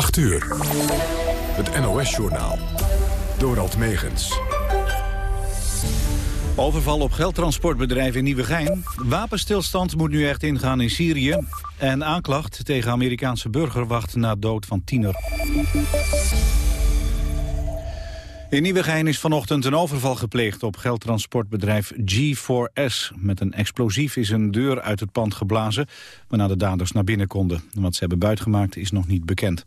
8 uur. Het NOS-journaal. Dorald Megens. Overval op geldtransportbedrijf in Nieuwegein. Wapenstilstand moet nu echt ingaan in Syrië. En aanklacht tegen Amerikaanse burger wacht na dood van tiener. In Nieuwegein is vanochtend een overval gepleegd op geldtransportbedrijf G4S. Met een explosief is een deur uit het pand geblazen, waarna de daders naar binnen konden. Wat ze hebben buitgemaakt is nog niet bekend.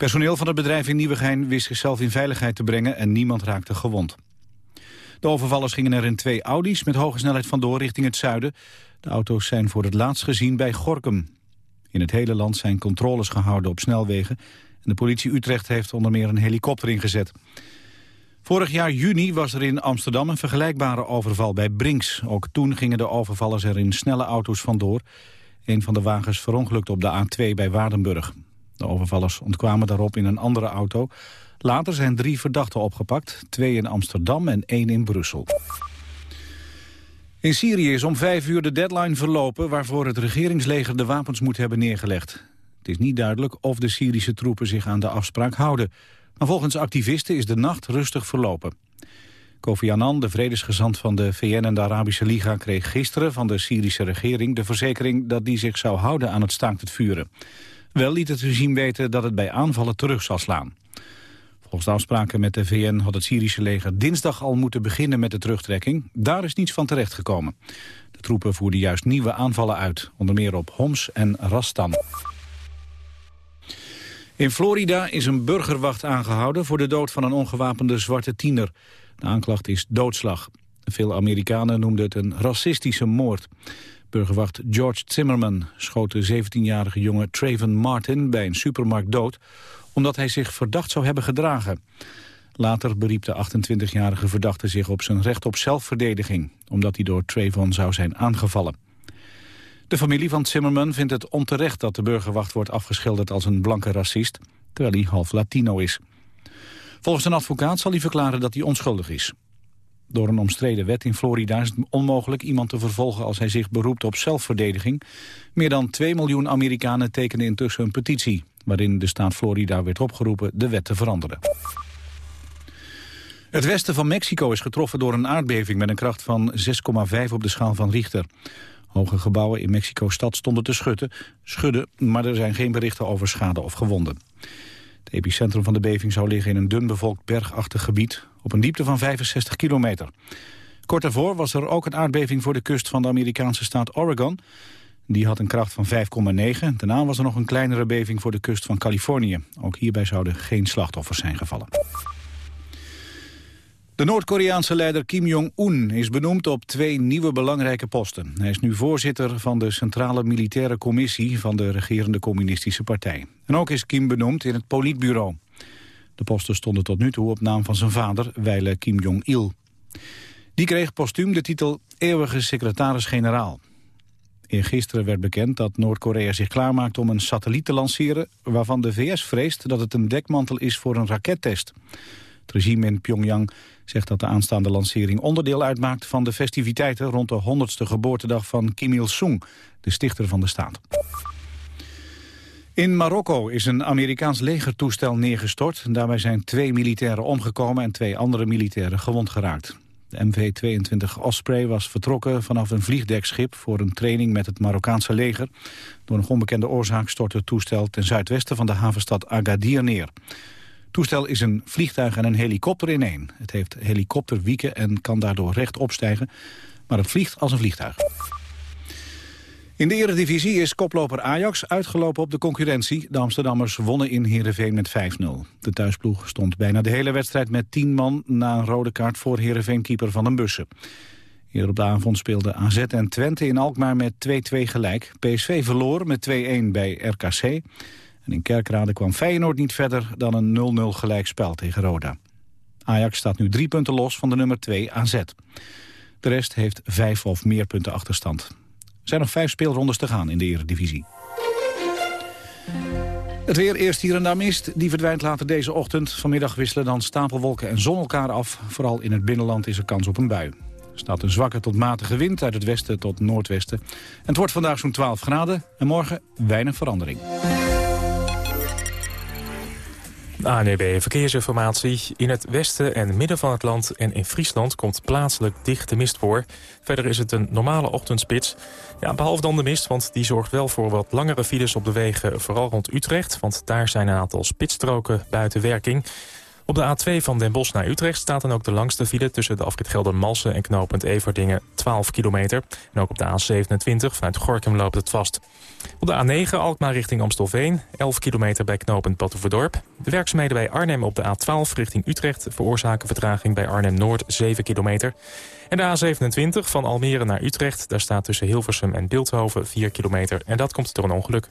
Personeel van het bedrijf in Nieuwegein wist zichzelf in veiligheid te brengen en niemand raakte gewond. De overvallers gingen er in twee Audi's met hoge snelheid vandoor richting het zuiden. De auto's zijn voor het laatst gezien bij Gorkum. In het hele land zijn controles gehouden op snelwegen. En de politie Utrecht heeft onder meer een helikopter ingezet. Vorig jaar juni was er in Amsterdam een vergelijkbare overval bij Brinks. Ook toen gingen de overvallers er in snelle auto's vandoor. Een van de wagens verongelukte op de A2 bij Waardenburg. De overvallers ontkwamen daarop in een andere auto. Later zijn drie verdachten opgepakt. Twee in Amsterdam en één in Brussel. In Syrië is om vijf uur de deadline verlopen... waarvoor het regeringsleger de wapens moet hebben neergelegd. Het is niet duidelijk of de Syrische troepen zich aan de afspraak houden. Maar volgens activisten is de nacht rustig verlopen. Kofi Annan, de vredesgezant van de VN en de Arabische Liga... kreeg gisteren van de Syrische regering de verzekering... dat die zich zou houden aan het staakt het vuren. Wel liet het regime weten dat het bij aanvallen terug zal slaan. Volgens de afspraken met de VN had het Syrische leger dinsdag al moeten beginnen met de terugtrekking. Daar is niets van terechtgekomen. De troepen voerden juist nieuwe aanvallen uit, onder meer op Homs en Rastan. In Florida is een burgerwacht aangehouden voor de dood van een ongewapende zwarte tiener. De aanklacht is doodslag. Veel Amerikanen noemden het een racistische moord. Burgerwacht George Zimmerman schoot de 17-jarige jongen Traven Martin bij een supermarkt dood omdat hij zich verdacht zou hebben gedragen. Later beriep de 28-jarige verdachte zich op zijn recht op zelfverdediging... omdat hij door Trayvon zou zijn aangevallen. De familie van Zimmerman vindt het onterecht dat de burgerwacht wordt afgeschilderd als een blanke racist, terwijl hij half Latino is. Volgens een advocaat zal hij verklaren dat hij onschuldig is. Door een omstreden wet in Florida is het onmogelijk iemand te vervolgen als hij zich beroept op zelfverdediging. Meer dan 2 miljoen Amerikanen tekenen intussen een petitie waarin de staat Florida werd opgeroepen de wet te veranderen. Het westen van Mexico is getroffen door een aardbeving met een kracht van 6,5 op de schaal van Richter. Hoge gebouwen in Mexico-stad stonden te schudden, schudden, maar er zijn geen berichten over schade of gewonden. Het epicentrum van de beving zou liggen in een dun bevolkt bergachtig gebied op een diepte van 65 kilometer. Kort daarvoor was er ook een aardbeving voor de kust van de Amerikaanse staat Oregon. Die had een kracht van 5,9. Daarna was er nog een kleinere beving voor de kust van Californië. Ook hierbij zouden geen slachtoffers zijn gevallen. De Noord-Koreaanse leider Kim Jong-un is benoemd op twee nieuwe belangrijke posten. Hij is nu voorzitter van de Centrale Militaire Commissie van de regerende communistische partij. En ook is Kim benoemd in het politbureau. De posten stonden tot nu toe op naam van zijn vader, wijle Kim Jong-il. Die kreeg postuum de titel eeuwige secretaris-generaal. Eergisteren werd bekend dat Noord-Korea zich klaarmaakt om een satelliet te lanceren... waarvan de VS vreest dat het een dekmantel is voor een rakettest. Het regime in Pyongyang zegt dat de aanstaande lancering onderdeel uitmaakt... van de festiviteiten rond de 100ste geboortedag van Kim Il-sung, de stichter van de staat. In Marokko is een Amerikaans legertoestel neergestort. Daarbij zijn twee militairen omgekomen en twee andere militairen gewond geraakt. De MV-22 Osprey was vertrokken vanaf een vliegdekschip... voor een training met het Marokkaanse leger. Door een onbekende oorzaak stortte het toestel ten zuidwesten van de havenstad Agadir neer. Toestel is een vliegtuig en een helikopter in één. Het heeft helikopterwieken en kan daardoor recht opstijgen, maar het vliegt als een vliegtuig. In de eredivisie is koploper Ajax uitgelopen op de concurrentie. De Amsterdammers wonnen in Heerenveen met 5-0. De thuisploeg stond bijna de hele wedstrijd met 10 man... na een rode kaart voor Heerenveen-keeper Van den Bussen. Eerder op de avond speelden AZ en Twente in Alkmaar met 2-2 gelijk. PSV verloor met 2-1 bij RKC. In Kerkrade kwam Feyenoord niet verder dan een 0-0 gelijkspel tegen Roda. Ajax staat nu drie punten los van de nummer 2 AZ. De rest heeft vijf of meer punten achterstand zijn nog vijf speelrondes te gaan in de Eredivisie. Het weer eerst hier en daar mist. Die verdwijnt later deze ochtend. Vanmiddag wisselen dan stapelwolken en zon elkaar af. Vooral in het binnenland is er kans op een bui. Er staat een zwakke tot matige wind uit het westen tot noordwesten. En het wordt vandaag zo'n 12 graden en morgen weinig verandering. ANEB Verkeersinformatie. In het westen en midden van het land en in Friesland komt plaatselijk dichte mist voor. Verder is het een normale ochtendspits. Ja, behalve dan de mist, want die zorgt wel voor wat langere files op de wegen, vooral rond Utrecht. Want daar zijn een aantal spitsstroken buiten werking. Op de A2 van Den Bosch naar Utrecht staat dan ook de langste file... tussen de afrit Geldermalsen en knooppunt Everdingen 12 kilometer. En ook op de A27 vanuit Gorkum loopt het vast. Op de A9 Alkmaar richting Amstelveen, 11 kilometer bij knooppunt Batuverdorp. De werkzaamheden bij Arnhem op de A12 richting Utrecht... veroorzaken vertraging bij Arnhem-Noord 7 kilometer. En de A27 van Almere naar Utrecht... daar staat tussen Hilversum en Beeldhoven 4 kilometer. En dat komt door een ongeluk.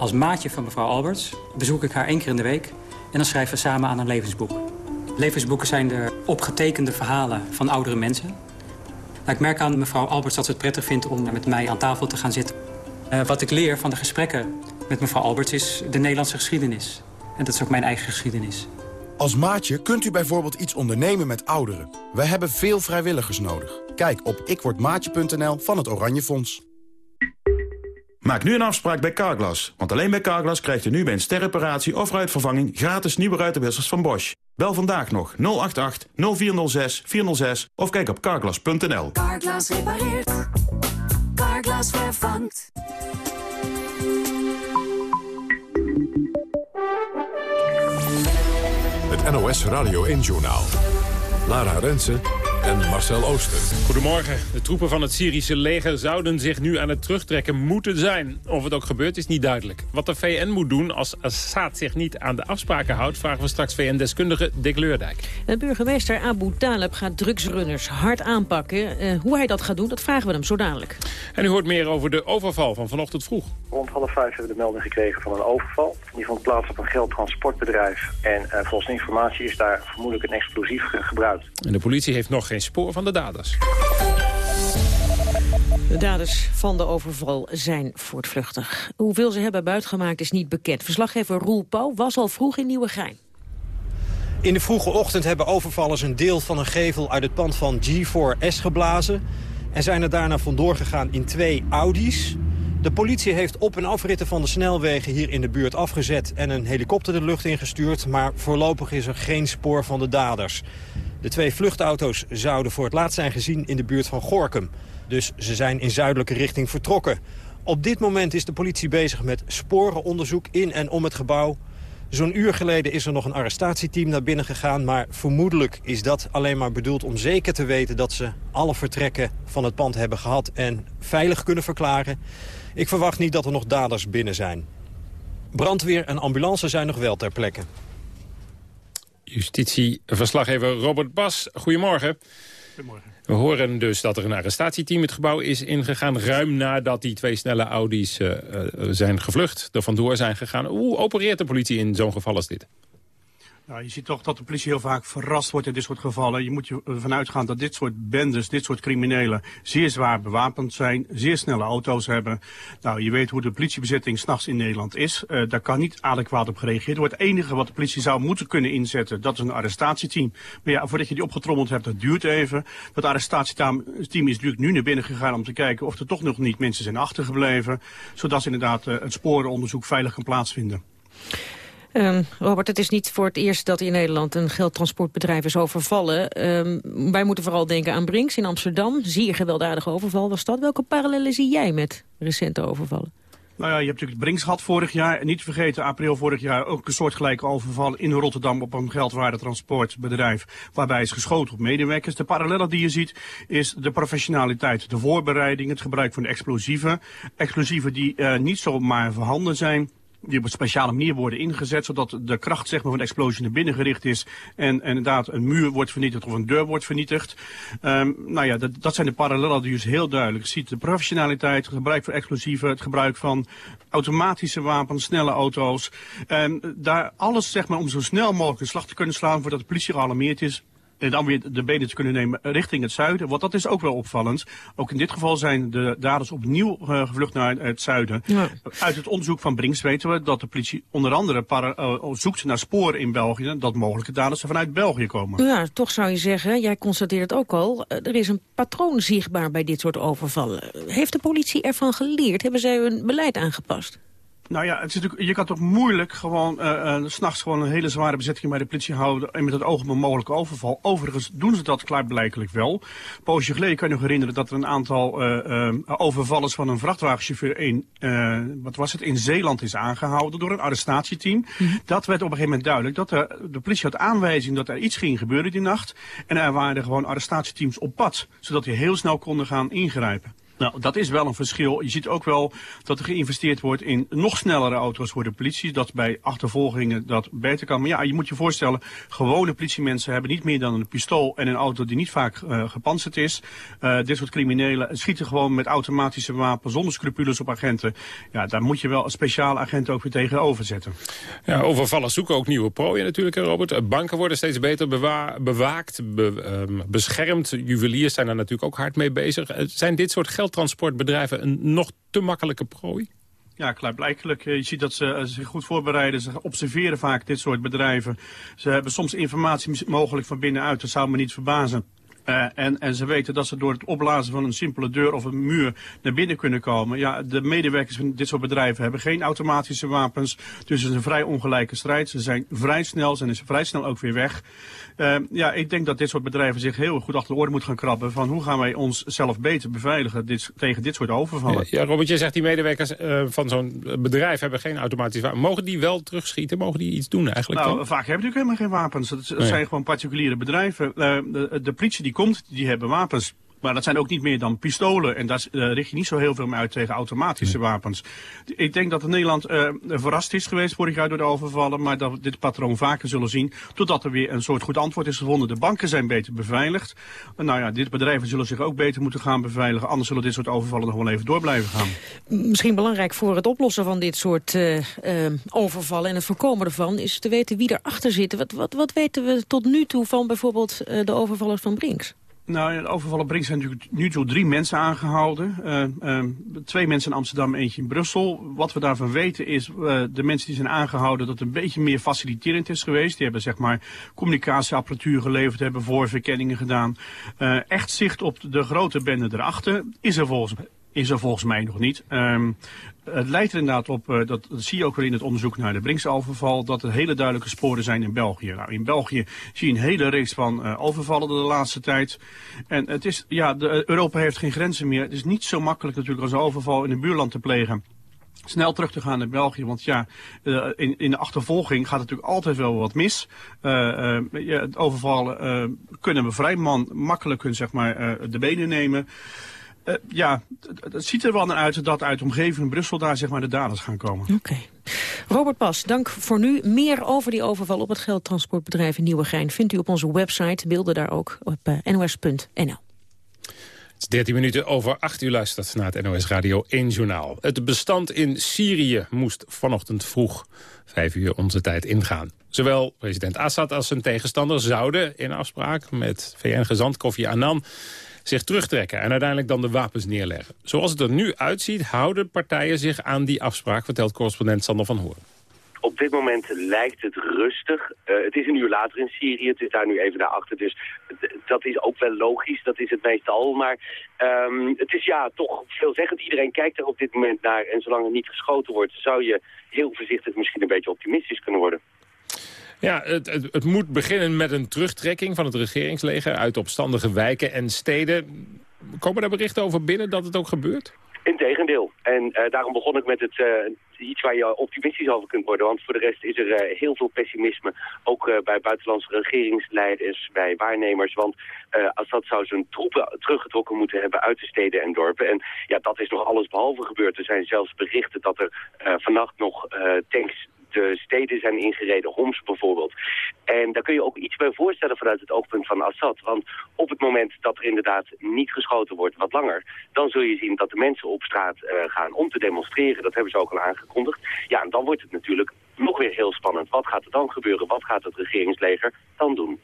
als maatje van mevrouw Alberts bezoek ik haar één keer in de week... en dan schrijven we samen aan een levensboek. Levensboeken zijn de opgetekende verhalen van oudere mensen. Nou, ik merk aan mevrouw Alberts dat ze het prettig vindt om met mij aan tafel te gaan zitten. Uh, wat ik leer van de gesprekken met mevrouw Alberts is de Nederlandse geschiedenis. En dat is ook mijn eigen geschiedenis. Als maatje kunt u bijvoorbeeld iets ondernemen met ouderen. We hebben veel vrijwilligers nodig. Kijk op ikwordmaatje.nl van het Oranje Fonds. Maak nu een afspraak bij Carglass. Want alleen bij Carglass krijgt u nu bij een sterreparatie of ruitvervanging... gratis nieuwe ruitenwissers van Bosch. Bel vandaag nog 088 0406 406 of kijk op carglass.nl. Carglass repareert. Carglass vervangt. Het NOS Radio 1 Journaal. Lara Rensen en Marcel Ooster. Goedemorgen. De troepen van het Syrische leger zouden zich nu aan het terugtrekken moeten zijn. Of het ook gebeurt is niet duidelijk. Wat de VN moet doen als Assad zich niet aan de afspraken houdt... vragen we straks VN-deskundige Dick Leurdijk. De burgemeester Abu Talib gaat drugsrunners hard aanpakken. Uh, hoe hij dat gaat doen, dat vragen we hem zo dadelijk. En u hoort meer over de overval van vanochtend vroeg. Rond half vijf hebben we de melding gekregen van een overval. Die vond plaats op een geldtransportbedrijf. En uh, volgens informatie is daar vermoedelijk een explosief gebruikt. En de politie heeft nog geen spoor van de daders. De daders van de overval zijn voortvluchtig. Hoeveel ze hebben buitgemaakt is niet bekend. Verslaggever Roel Pauw was al vroeg in Nieuwegein. In de vroege ochtend hebben overvallers een deel van een gevel uit het pand van G4S geblazen... en zijn er daarna vandoor gegaan in twee Audi's. De politie heeft op- en afritten van de snelwegen hier in de buurt afgezet... en een helikopter de lucht ingestuurd, maar voorlopig is er geen spoor van de daders. De twee vluchtauto's zouden voor het laatst zijn gezien in de buurt van Gorkum. Dus ze zijn in zuidelijke richting vertrokken. Op dit moment is de politie bezig met sporenonderzoek in en om het gebouw. Zo'n uur geleden is er nog een arrestatieteam naar binnen gegaan... maar vermoedelijk is dat alleen maar bedoeld om zeker te weten... dat ze alle vertrekken van het pand hebben gehad en veilig kunnen verklaren. Ik verwacht niet dat er nog daders binnen zijn. Brandweer en ambulance zijn nog wel ter plekke. Justitieverslaggever Robert Bas, goedemorgen. Goedemorgen. We horen dus dat er een arrestatieteam het gebouw is ingegaan... ruim nadat die twee snelle Audi's uh, zijn gevlucht, er vandoor zijn gegaan. Hoe opereert de politie in zo'n geval als dit? Nou, je ziet toch dat de politie heel vaak verrast wordt in dit soort gevallen. Je moet ervan uitgaan dat dit soort bendes, dit soort criminelen zeer zwaar bewapend zijn, zeer snelle auto's hebben. Nou, je weet hoe de politiebezetting s'nachts in Nederland is. Uh, daar kan niet adequaat op gereageerd worden. Het enige wat de politie zou moeten kunnen inzetten, dat is een arrestatieteam. Maar ja, voordat je die opgetrommeld hebt, dat duurt even. Dat arrestatieteam is natuurlijk nu naar binnen gegaan om te kijken of er toch nog niet mensen zijn achtergebleven. Zodat ze inderdaad het sporenonderzoek veilig kan plaatsvinden. Um, Robert, het is niet voor het eerst dat in Nederland een geldtransportbedrijf is overvallen. Um, wij moeten vooral denken aan Brinks in Amsterdam. Zeer gewelddadige overval was dat. Welke parallellen zie jij met recente overvallen? Nou ja, je hebt natuurlijk Brinks gehad vorig jaar. En niet te vergeten, april vorig jaar ook een soortgelijke overval in Rotterdam op een geldwaardetransportbedrijf. Waarbij is geschoten op medewerkers. De parallellen die je ziet is de professionaliteit, de voorbereiding, het gebruik van explosieven. Explosieven die uh, niet zomaar voorhanden zijn die op een speciale manier worden ingezet, zodat de kracht zeg maar, van de explosie naar binnen gericht is en, en inderdaad een muur wordt vernietigd of een deur wordt vernietigd. Um, nou ja, dat, dat zijn de parallellen die dus heel duidelijk ziet. De professionaliteit, het gebruik van explosieven, het gebruik van automatische wapens, snelle auto's. Um, daar alles zeg maar, om zo snel mogelijk een slag te kunnen slaan voordat de politie gealarmeerd is en dan weer de benen te kunnen nemen richting het zuiden. Want dat is ook wel opvallend. Ook in dit geval zijn de daders opnieuw uh, gevlucht naar het zuiden. Ja. Uit het onderzoek van Brinks weten we dat de politie onder andere para, uh, zoekt naar sporen in België. Dat mogelijke daders er vanuit België komen. Ja, toch zou je zeggen, jij constateert ook al, eh, er is een patroon zichtbaar bij dit soort overvallen. Heeft de politie ervan geleerd? Hebben zij hun beleid aangepast? Nou ja, het is natuurlijk, je kan toch moeilijk gewoon uh, uh, s'nachts gewoon een hele zware bezetting bij de politie houden en met het oog op een mogelijke overval. Overigens doen ze dat klaarblijkelijk wel. Een poosje geleden kan je nog herinneren dat er een aantal uh, overvallers van een vrachtwagenchauffeur in, wat was het, in Zeeland is aangehouden door een arrestatieteam. Mm -hmm. Dat werd op een gegeven moment duidelijk dat de, de politie had aanwijzing dat er iets ging gebeuren die nacht. En er waren gewoon arrestatieteams op pad, zodat die heel snel konden gaan ingrijpen. Nou, dat is wel een verschil. Je ziet ook wel dat er geïnvesteerd wordt in nog snellere auto's voor de politie. Dat bij achtervolgingen dat beter kan. Maar ja, je moet je voorstellen, gewone politiemensen hebben niet meer dan een pistool en een auto die niet vaak uh, gepantserd is. Uh, dit soort criminelen schieten gewoon met automatische wapens zonder scrupules op agenten. Ja, daar moet je wel een speciale agent ook weer tegenover zetten. Ja, overvallers zoeken ook nieuwe prooien natuurlijk, Robert. Banken worden steeds beter bewa bewaakt, be um, beschermd. Juweliers zijn daar natuurlijk ook hard mee bezig. Zijn dit soort geld transportbedrijven een nog te makkelijke prooi? Ja, klaarblijkelijk. Je ziet dat ze zich goed voorbereiden. Ze observeren vaak dit soort bedrijven. Ze hebben soms informatie mogelijk van binnenuit. Dat zou me niet verbazen. Uh, en, en ze weten dat ze door het opblazen van een simpele deur of een muur naar binnen kunnen komen. Ja, de medewerkers van dit soort bedrijven hebben geen automatische wapens. Dus het is een vrij ongelijke strijd. Ze zijn vrij snel, zijn ze vrij snel ook weer weg. Uh, ja, ik denk dat dit soort bedrijven zich heel goed achter de oren moeten gaan krabben. Van hoe gaan wij ons zelf beter beveiligen dit, tegen dit soort overvallen. Ja, Robert, je zegt die medewerkers uh, van zo'n bedrijf hebben geen automatische wapens. Mogen die wel terugschieten? Mogen die iets doen eigenlijk? Nou, dan? vaak hebben die helemaal geen wapens. Nee. zijn gewoon particuliere bedrijven. de, de politie die komt, die hebben wapens. Maar dat zijn ook niet meer dan pistolen. En daar uh, richt je niet zo heel veel meer uit tegen automatische wapens. Ik denk dat Nederland uh, verrast is geweest vorig jaar door de overvallen. Maar dat we dit patroon vaker zullen zien. Totdat er weer een soort goed antwoord is gevonden. De banken zijn beter beveiligd. En nou ja, dit bedrijven zullen zich ook beter moeten gaan beveiligen. Anders zullen dit soort overvallen nog wel even door blijven gaan. Misschien belangrijk voor het oplossen van dit soort uh, overvallen en het voorkomen ervan... is te weten wie erachter zit. Wat, wat, wat weten we tot nu toe van bijvoorbeeld de overvallers van Brinks? Nou, in de overvallen zijn natuurlijk nu toe drie mensen aangehouden. Uh, uh, twee mensen in Amsterdam, eentje in Brussel. Wat we daarvan weten is, uh, de mensen die zijn aangehouden, dat het een beetje meer faciliterend is geweest. Die hebben zeg maar communicatieapparatuur geleverd, hebben voorverkenningen gedaan. echt zicht op de grote bende erachter is er volgens mij is er volgens mij nog niet. Um, het lijkt er inderdaad op, uh, dat, zie je ook weer in het onderzoek naar de Brinkse overval, dat er hele duidelijke sporen zijn in België. Nou, in België zie je een hele reeks van overvallen de laatste tijd. En het is, ja, de, Europa heeft geen grenzen meer. Het is niet zo makkelijk natuurlijk als een overval in een buurland te plegen snel terug te gaan naar België. Want ja, in, in de achtervolging gaat natuurlijk altijd wel wat mis. Uh, het overvallen kunnen we vrij man makkelijk hun, zeg maar, de benen nemen. Uh, ja, het ziet er wel naar uit dat uit de omgeving Brussel daar zeg maar de daders gaan komen. Oké. Okay. Robert Pas, dank voor nu. Meer over die overval op het geldtransportbedrijf in Nieuwegein vindt u op onze website. Beelden daar ook op uh, nos.nl. Het is 13 minuten over 8 uur luistert naar het NOS Radio 1 Journaal. Het bestand in Syrië moest vanochtend vroeg 5 uur onze tijd ingaan. Zowel president Assad als zijn tegenstander zouden in afspraak met VN-gezant Kofi Annan zich terugtrekken en uiteindelijk dan de wapens neerleggen. Zoals het er nu uitziet, houden partijen zich aan die afspraak, vertelt correspondent Sander van Hoorn. Op dit moment lijkt het rustig. Uh, het is een uur later in Syrië, het is daar nu even naar achter. Dus dat is ook wel logisch, dat is het meestal. Maar um, het is ja toch veelzeggend. Iedereen kijkt er op dit moment naar. En zolang er niet geschoten wordt, zou je heel voorzichtig misschien een beetje optimistisch kunnen worden. Ja, het, het, het, moet beginnen met een terugtrekking van het regeringsleger uit opstandige wijken en steden. Komen daar berichten over binnen dat het ook gebeurt? Integendeel. En uh, daarom begon ik met het, uh, iets waar je optimistisch over kunt worden. Want voor de rest is er uh, heel veel pessimisme. Ook bij buitenlandse regeringsleiders, bij waarnemers. Want Assad zou zijn troepen teruggetrokken moeten hebben uit de steden en dorpen. En ja, dat is nog alles behalve gebeurd. Er zijn zelfs berichten dat er vannacht nog tanks de steden zijn ingereden, Homs bijvoorbeeld. En daar kun je ook iets bij voorstellen vanuit het oogpunt van Assad. Want op het moment dat er inderdaad niet geschoten wordt, wat langer... dan zul je zien dat de mensen op straat uh, gaan om te demonstreren. Dat hebben ze ook al aangekondigd. Ja, en dan wordt het natuurlijk nog weer heel spannend. Wat gaat er dan gebeuren? Wat gaat het regeringsleger dan doen?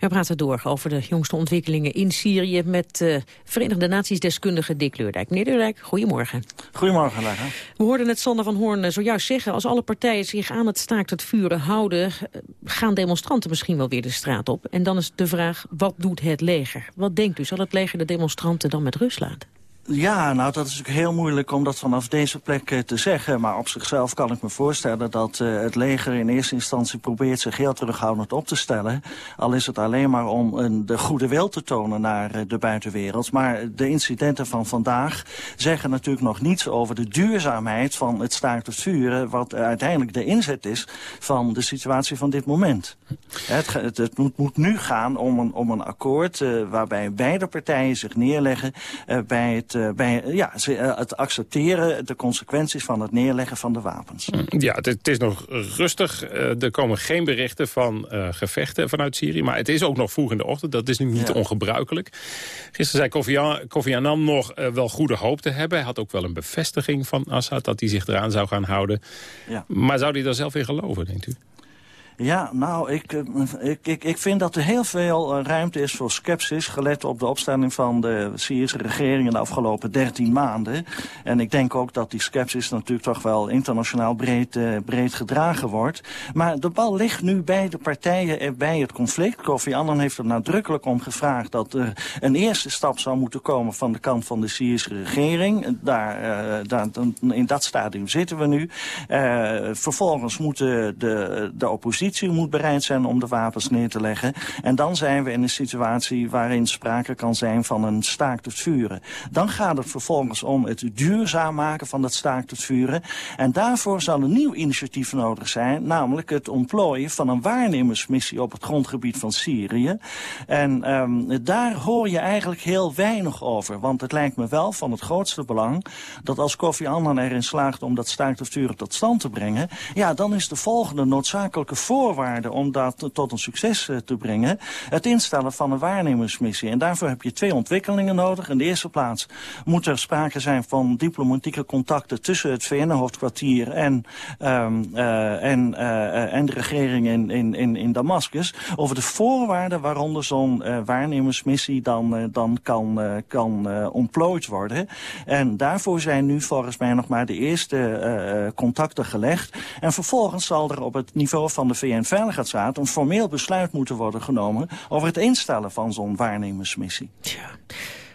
We praten door over de jongste ontwikkelingen in Syrië... met uh, Verenigde Naties-deskundige Dick Leurdijk. Meneer Leurdijk, goedemorgen. Goedemorgen, Lara. We hoorden het Sander van Hoorn eh, zojuist zeggen... als alle partijen zich aan het staakt het vuren houden... Eh, gaan demonstranten misschien wel weer de straat op. En dan is de vraag, wat doet het leger? Wat denkt u, zal het leger de demonstranten dan met rust laten? Ja, nou dat is natuurlijk heel moeilijk om dat vanaf deze plek eh, te zeggen. Maar op zichzelf kan ik me voorstellen dat uh, het leger in eerste instantie probeert zich heel terughoudend op te stellen. Al is het alleen maar om een, de goede wil te tonen naar de buitenwereld. Maar de incidenten van vandaag zeggen natuurlijk nog niets over de duurzaamheid van het staakt het vuren. Wat uiteindelijk de inzet is van de situatie van dit moment. Het, het, moet, moet, nu gaan om een, om een akkoord waarbij beide partijen zich neerleggen bij het bij, ja, uh, het accepteren, de consequenties van het neerleggen van de wapens. Ja, het, het is nog rustig. Er komen geen berichten van gevechten vanuit Syrië. Maar het is ook nog vroeg in de ochtend. Dat is nu niet ja. ongebruikelijk. Gisteren zei Kofi, Annan nog wel goede hoop te hebben. Hij had ook wel een bevestiging van Assad dat hij zich eraan zou gaan houden. Ja. Maar zou hij daar zelf in geloven, denkt u? Ja, nou, ik, ik, ik, ik vind dat er heel veel ruimte is voor sceptisch... gelet op de opstelling van de Syrische regering in de afgelopen 13 maanden. En ik denk ook dat die sceptisch natuurlijk toch wel internationaal breed, uh, breed gedragen wordt. Maar de bal ligt nu bij de partijen bij het conflict. Kofi Annan heeft er nadrukkelijk om gevraagd... dat er een eerste stap zou moeten komen van de kant van de Syrische regering. Daar, daar, in dat stadium zitten we nu. Vervolgens moeten de, de oppositie moet bereid zijn om de wapens neer te leggen. En dan zijn we in een situatie waarin sprake kan zijn van een staakt het vuren. Dan gaat het vervolgens om het duurzaam maken van dat staakt het vuren. En daarvoor zal een nieuw initiatief nodig zijn, namelijk het ontplooien van een waarnemersmissie op het grondgebied van Syrië. En um, daar hoor je eigenlijk heel weinig over. Want het lijkt me wel van het grootste belang dat als Kofi Annan erin slaagt om dat staakt het vuren tot stand te brengen, ja, dan is de volgende noodzakelijke voor voorwaarde om dat tot een succes uh, te brengen. Het instellen van een waarnemersmissie. En daarvoor heb je twee ontwikkelingen nodig. In de eerste plaats moet er sprake zijn van diplomatieke contacten tussen het VN-hoofdkwartier en, um, uh, en, uh, en de regering in, in, in, in Damascus. Over de voorwaarden waaronder zo'n waarnemersmissie dan, dan kan, kan ontplooid worden. En daarvoor zijn nu volgens mij nog maar de eerste contacten gelegd. En vervolgens zal er op het niveau van de VN VN-veiligheidsraad een formeel besluit moeten worden genomen over het instellen van zo'n waarnemersmissie. Tja.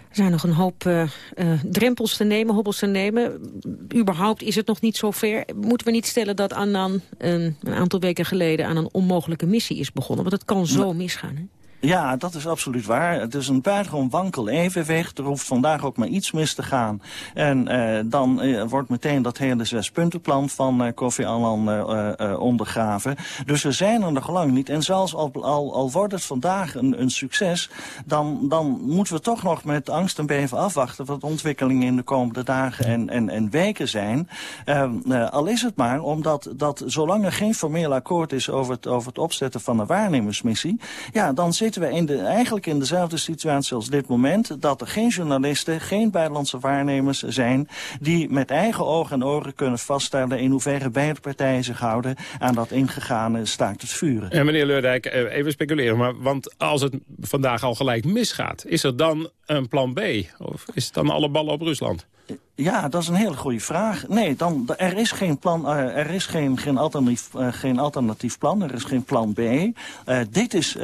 Er zijn nog een hoop uh, uh, drempels te nemen, hobbels te nemen. Überhaupt is het nog niet zo ver. Moeten we niet stellen dat Annan een, een aantal weken geleden aan een onmogelijke missie is begonnen? Want het kan zo misgaan, hè? Ja, dat is absoluut waar. Het is een buitengewoon wankel evenwicht. Er hoeft vandaag ook maar iets mis te gaan. En uh, dan uh, wordt meteen dat hele zespuntenplan van uh, Kofi Annan ondergraven. Dus we zijn er nog lang niet. En zelfs al, al, wordt het vandaag een, een succes... Dan, dan moeten we toch nog met angst en beven afwachten... wat ontwikkelingen in de komende dagen en, en, en weken zijn. Ehm, al is het maar omdat dat zolang er geen formeel akkoord is... over het, over het opzetten van een waarnemersmissie... ja, dan zit we in de, eigenlijk in dezelfde situatie als dit moment... dat er geen journalisten, geen buitenlandse waarnemers zijn... die met eigen ogen en oren kunnen vaststellen... in hoeverre beide partijen zich houden aan dat ingegane staakt het vuren. En meneer Leurdijk, eh, even speculeren, maar want als het vandaag al gelijk misgaat... is er dan een plan B? Of is het dan alle ballen op Rusland? Ja, dat is een hele goede vraag. Nee, dan, er is geen plan, uh, er is geen, geen, alternatief, uh, geen alternatief plan, er is geen plan B. Uh, dit is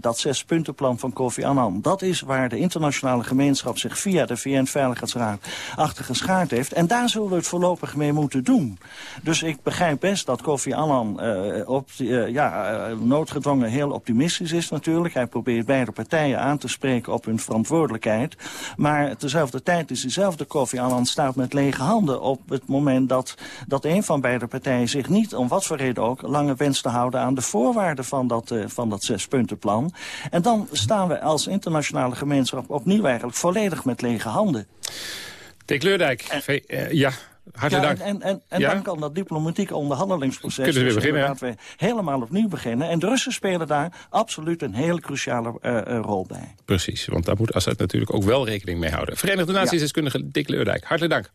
dat zespuntenplan van Kofi Annan. Dat is waar de internationale gemeenschap zich via de VN-veiligheidsraad achter geschaard heeft. En daar zullen we het voorlopig mee moeten doen. Dus ik begrijp best dat Kofi Annan op, ja, noodgedwongen heel optimistisch is natuurlijk. Hij probeert beide partijen aan te spreken op hun verantwoordelijkheid. Maar tezelfde tijd is diezelfde Kofi Annan staat met lege handen op het moment dat, dat een van beide partijen zich niet, om wat voor reden ook, langer wenst te houden aan de voorwaarden van dat, uh, van dat zespuntenplan. En dan staan we als internationale gemeenschap opnieuw eigenlijk volledig met lege handen. Dick Leurdijk, uh, ja, Hartelijk ja, dank. En, en, en Ja? dan kan dat diplomatieke onderhandelingsproces Kunnen we weer dus beginnen, inderdaad weer helemaal opnieuw beginnen. En de Russen spelen daar absoluut een hele cruciale eh, eh, rol bij. Precies, want daar moet Assad natuurlijk ook wel rekening mee houden. Verenigde Naties-deskundige Dick Leurdijk, hartelijk dank.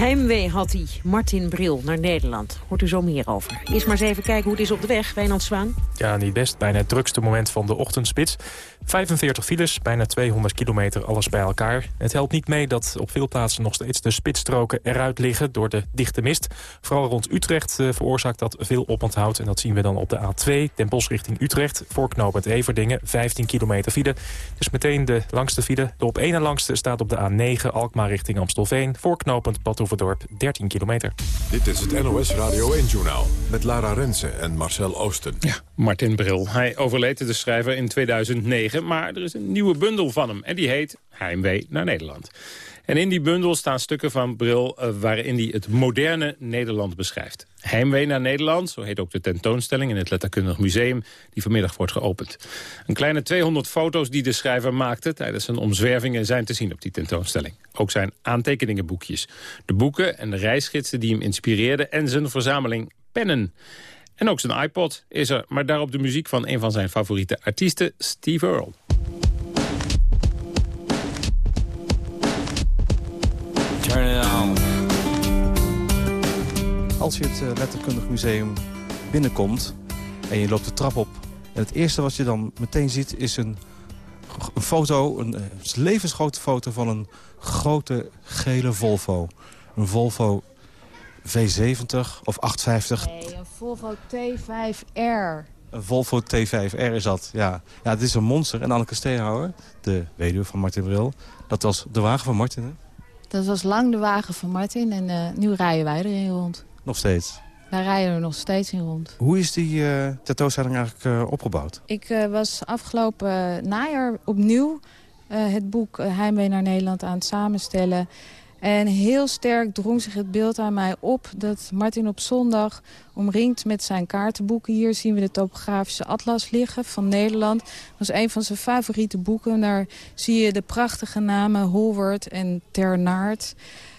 Heimwee had hij, Martin Bril, naar Nederland. Hoort u zo meer over. Eerst maar eens even kijken hoe het is op de weg, Wijnand Zwaan. Ja, niet best. Bijna het drukste moment van de ochtendspits. 45 files, bijna 200 kilometer, alles bij elkaar. Het helpt niet mee dat op veel plaatsen nog steeds de spitsstroken eruit liggen door de dichte mist. Vooral rond Utrecht eh, veroorzaakt dat veel oponthoud. En dat zien we dan op de A2, Den Bosch richting Utrecht. Voor knooppunt Everdingen, 15 kilometer file. Dus meteen de langste file. De op ene langste staat op de A9, Alkmaar richting Amstelveen. Voor knooppunt Badhoevedorp, 13 kilometer. Dit is het NOS Radio 1-journaal met Lara Rensen en Marcel Oosten. Ja, Martin Bril. Hij overleed de schrijver in 2009, maar er is een nieuwe bundel van hem. En die heet Heimwee naar Nederland. En in die bundel staan stukken van Bril eh, waarin hij het moderne Nederland beschrijft. Heimwee naar Nederland, zo heet ook de tentoonstelling in het Letterkundig Museum, die vanmiddag wordt geopend. Een kleine 200 foto's die de schrijver maakte tijdens zijn omzwervingen zijn te zien op die tentoonstelling. Ook zijn aantekeningenboekjes, de boeken en de reisgidsen die hem inspireerden en zijn verzameling pennen. En ook zijn iPod is er, maar daarop de muziek van een van zijn favoriete artiesten, Steve Earle. Turn it on. Als je het eh, letterkundig museum binnenkomt en je loopt de trap op... en het eerste wat je dan meteen ziet is een, een foto, een eh, levensgrote foto van een grote gele Volvo. Een Volvo V70 of 850. Nee, een Volvo T5R. Een Volvo T5R is dat, ja. Ja, het is een monster. En Anneke Steenhouwer, de weduwe van Martin Bril... dat was de wagen van Martin, hè? Dat was lang de wagen van Martin en eh, nu rijden wij erin rond. Nog steeds. Wij rijden er nog steeds in rond. Hoe is die eh, tentoonstelling eigenlijk eh, opgebouwd? Ik was afgelopen najaar opnieuw het boek Heimwee naar Nederland aan het samenstellen. En heel sterk drong zich het beeld aan mij op dat Martin op zondag omringd met zijn kaartenboeken. Hier zien we de topografische atlas liggen van Nederland. Dat was een van zijn favoriete boeken. Daar zie je de prachtige namen Holwert en Ternaert.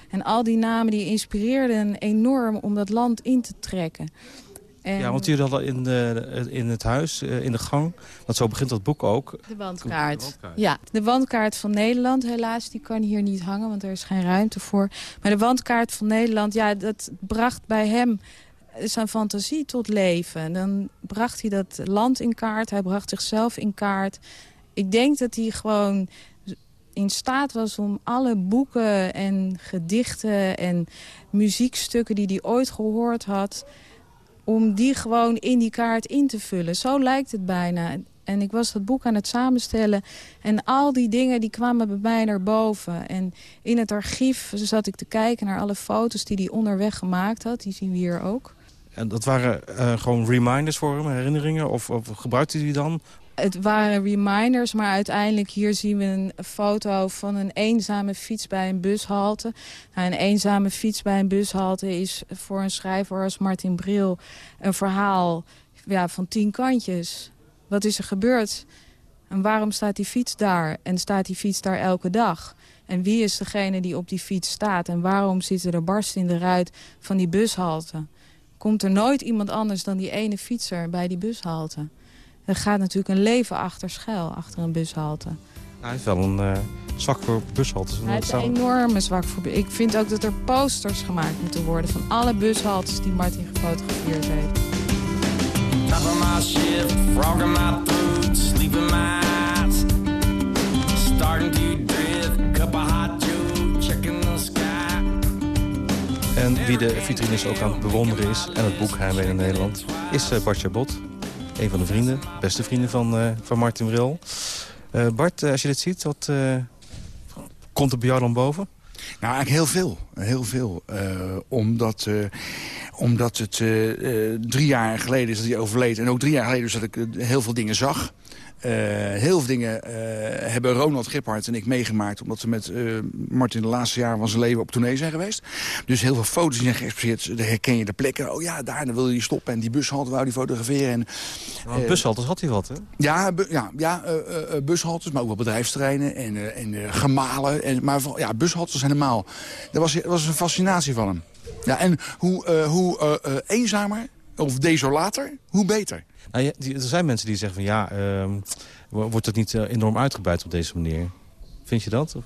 En al die namen die inspireerden enorm om dat land in te trekken. En Ja, want jullie hadden in, de, in het huis, eh, in de gang... want zo begint dat boek ook. De wandkaart. Ja, de wandkaart van Nederland helaas, die kan hier niet hangen, want er is geen ruimte voor. Maar de wandkaart van Nederland, ja, dat bracht bij hem zijn fantasie tot leven. En dan bracht hij dat land in kaart, hij bracht zichzelf in kaart. Ik denk dat hij gewoon in staat was om alle boeken en gedichten en muziekstukken die hij ooit gehoord had om die gewoon in die kaart in te vullen. Zo lijkt het bijna. En ik was dat boek aan het samenstellen. En al die dingen die kwamen bij mij naar boven. En in het archief zat ik te kijken naar alle foto's die hij onderweg gemaakt had. Die zien we hier ook. En dat waren eh, gewoon reminders voor hem, herinneringen? Of, of gebruikte hij die dan? Het waren reminders, maar uiteindelijk hier zien we een foto van een eenzame fiets bij een bushalte. Nou, een eenzame fiets bij een bushalte is voor een schrijver als Martin Bril een verhaal ja, van tien kantjes. Wat is er gebeurd? En waarom staat die fiets daar? En staat die fiets daar elke dag? En wie is degene die op die fiets staat? En waarom zitten er barsten in de ruit van die bushalte? Komt er nooit iemand anders dan die ene fietser bij die bushalte? Er gaat natuurlijk een leven achter schuil, achter een bushalte. Hij heeft wel een eh, zwak voor bushaltes. Hij heeft een enorme zwak voor... Ik vind ook dat er posters gemaakt moeten worden... van alle bushaltes die Martin gefotografeerd heeft. Top of my shift, frog in my throat, sleeping my eyes. Starting to drift, cup of hot joe, checking the sky. En wie de vitrines ook aan het bewonderen is, en het boek Heimwee in Nederland, is uh, Bart Chabot. Een van de vrienden, beste vrienden van, uh, van Martin Bril. Uh, Bart, als je dit ziet, wat komt er bij jou dan boven? Nou, eigenlijk heel veel. Heel veel. omdat, omdat het drie jaar geleden is dat hij overleed. En ook drie jaar geleden is dat ik heel veel dingen zag. Heel veel dingen hebben Ronald Giphart en ik meegemaakt... omdat we met Martin de laatste jaren van zijn leven op tournee zijn geweest. Dus heel veel foto's zijn geëxposeerd. Daar herken je de plekken. Oh ja, daar dan wil je stoppen. En die bushalte wou die fotograferen. En, uh, bushaltes had hij wat, hè? Ja, ja, ja bushaltes, maar ook wel bedrijfsterreinen en, en gemalen. En, maar ja, bushaltes zijn normaal. Dat was, dat was een fascinatie van hem. Ja, en hoe, hoe eenzamer of desolater, hoe beter. Nou, er zijn mensen die zeggen van ja, uh, wordt het niet enorm uitgebreid op deze manier? Vind je dat? Of?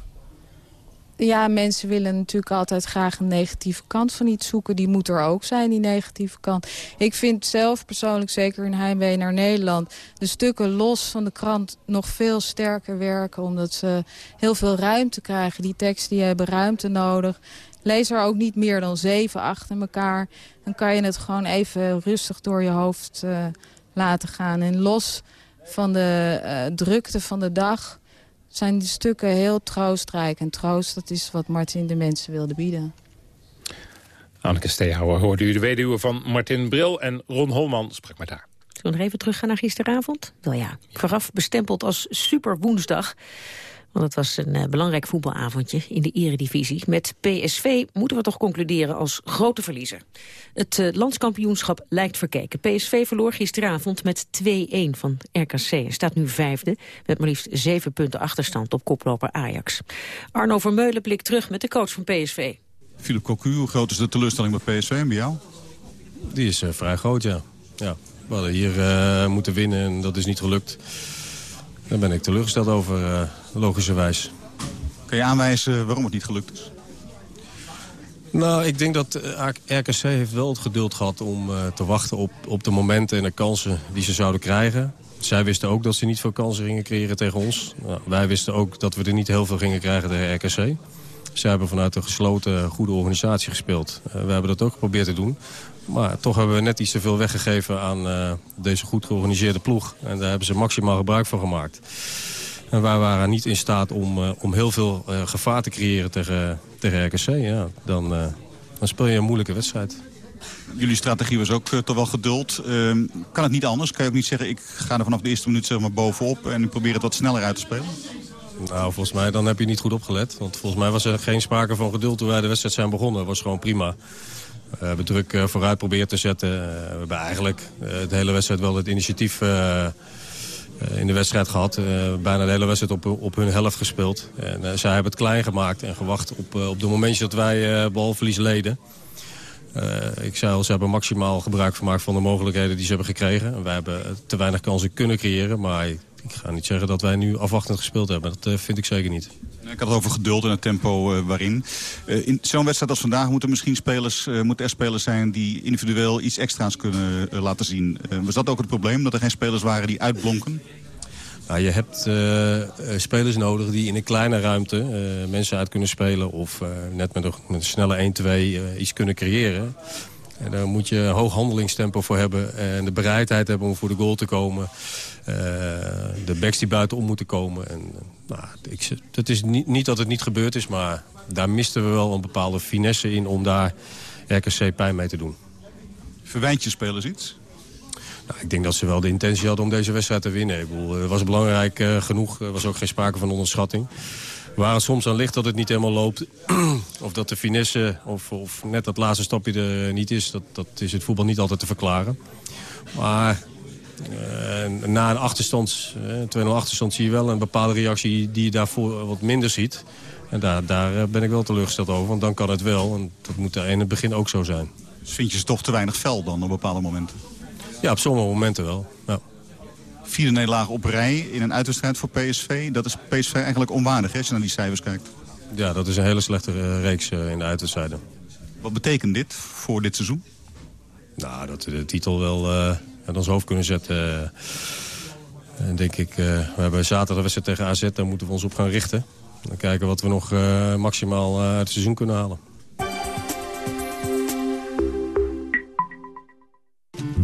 Ja, mensen willen natuurlijk altijd graag een negatieve kant van iets zoeken. Die moet er ook zijn, die negatieve kant. Ik vind zelf persoonlijk, zeker in Heimwee naar Nederland... de stukken los van de krant nog veel sterker werken... omdat ze heel veel ruimte krijgen. Die teksten die hebben ruimte nodig. Lees er ook niet meer dan zeven achter elkaar. Dan kan je het gewoon even rustig door je hoofd uh, laten gaan. En los van de uh, drukte van de dag zijn die stukken heel troostrijk. En troost, dat is wat Martin de mensen wilde bieden. Anneke Steehouwer hoorde u de weduwe van Martin Bril en Ron Holman sprak met haar. Zullen we nog even teruggaan naar gisteravond? Wel ja, vooraf bestempeld als super woensdag. Want het was een uh, belangrijk voetbalavondje in de eredivisie. Met PSV moeten we toch concluderen als grote verliezer. Het uh, landskampioenschap lijkt verkeken. PSV verloor gisteravond met 2-1 van RKC. En staat nu vijfde met maar liefst zeven punten achterstand op koploper Ajax. Arno Vermeulen blikt terug met de coach van PSV. Philip Cocu, hoe groot is de teleurstelling bij PSV en bij jou? Die is uh, vrij groot, ja. ja. We hadden hier moeten winnen en dat is niet gelukt. Daar ben ik teleurgesteld over, uh, logischerwijs. Kun je aanwijzen waarom het niet gelukt is? Nou, ik denk dat eh, RKC heeft wel het geduld gehad om uh, te wachten op, op de momenten en de kansen die ze zouden krijgen. Zij wisten ook dat ze niet veel kansen gingen creëren tegen ons. Nou, wij wisten ook dat we er niet heel veel gingen krijgen tegen RKC. Zij hebben vanuit een gesloten, goede organisatie gespeeld. Uh, we hebben dat ook geprobeerd te doen. Maar toch hebben we net iets te veel weggegeven aan uh, deze goed georganiseerde ploeg. En daar hebben ze maximaal gebruik van gemaakt. En wij waren niet in staat om, uh, om heel veel gevaar te creëren tegen, tegen RKC. Ja, dan, dan speel je een moeilijke wedstrijd. Jullie strategie was ook toch wel geduld. Ehm, kan het niet anders? Kan je ook niet zeggen, ik ga er vanaf de eerste minuut zeg maar, bovenop... en ik probeer het wat sneller uit te spelen? Nou, volgens mij dan heb je niet goed opgelet. Want volgens mij was er geen sprake van geduld toen wij de wedstrijd zijn begonnen. Het was gewoon prima. We hebben druk uh, vooruit proberen te zetten. Uh, we hebben eigenlijk uh, de hele wedstrijd wel het initiatief in de wedstrijd gehad. bijna de hele wedstrijd op, hun helft gespeeld. En zij hebben het klein gemaakt en gewacht op, op de momentje dat wij balverlies leden. ik zei al, ze hebben maximaal gebruik gemaakt van de mogelijkheden die ze hebben gekregen. Wij hebben te weinig kansen kunnen creëren, maar ik ga niet zeggen dat wij nu afwachtend gespeeld hebben. Dat vind ik zeker niet. Ik had het over geduld en het tempo uh, waarin. Uh, in zo'n wedstrijd als vandaag moeten misschien spelers, moeten er spelers zijn... die individueel iets extra's kunnen laten zien. was dat ook het probleem, dat er geen spelers waren die uitblonken? Nou, je hebt spelers nodig die in een kleine ruimte mensen uit kunnen spelen... of net met een, met een snelle 1-2 iets kunnen creëren. En daar moet je een hoog handelingstempo voor hebben... en de bereidheid hebben om voor de goal te komen... Uh, de backs die buitenom moeten komen. En, nou, ik, het is niet, dat het niet gebeurd is, maar daar misten we wel een bepaalde finesse in... om daar RKC pijn mee te doen. Verwijnt je spelers iets? Nou, ik denk dat ze wel de intentie hadden om deze wedstrijd te winnen. Ik bedoel, het was belangrijk uh, genoeg. Er was ook geen sprake van onderschatting. Waar het soms aan ligt dat het niet helemaal loopt. of dat de finesse of, of net dat laatste stapje er niet is. Dat, dat is het voetbal niet altijd te verklaren. Maar uh, na een achterstand, uh, 2-0 achterstand, zie je wel een bepaalde reactie die je daarvoor wat minder ziet. En daar, daar eh, ben ik wel teleurgesteld over, want dan kan het wel. En dat moet in het begin ook zo zijn. Dus vind je ze toch te weinig fel dan op bepaalde momenten? Ja, op sommige momenten wel. Ja. Vierde nederlaag op rij in een uitwedstrijd voor PSV. Dat is PSV eigenlijk onwaardig hè, als je naar die cijfers kijkt. Ja, dat is een hele slechte reeks in de uitwedstrijden. Wat betekent dit voor dit seizoen? Nou, dat we de titel wel uit ons hoofd kunnen zetten. En denk ik, we hebben zaterdag de wedstrijd tegen AZ, daar moeten we ons op gaan richten. Dan kijken wat we nog uh, maximaal uit het seizoen kunnen halen.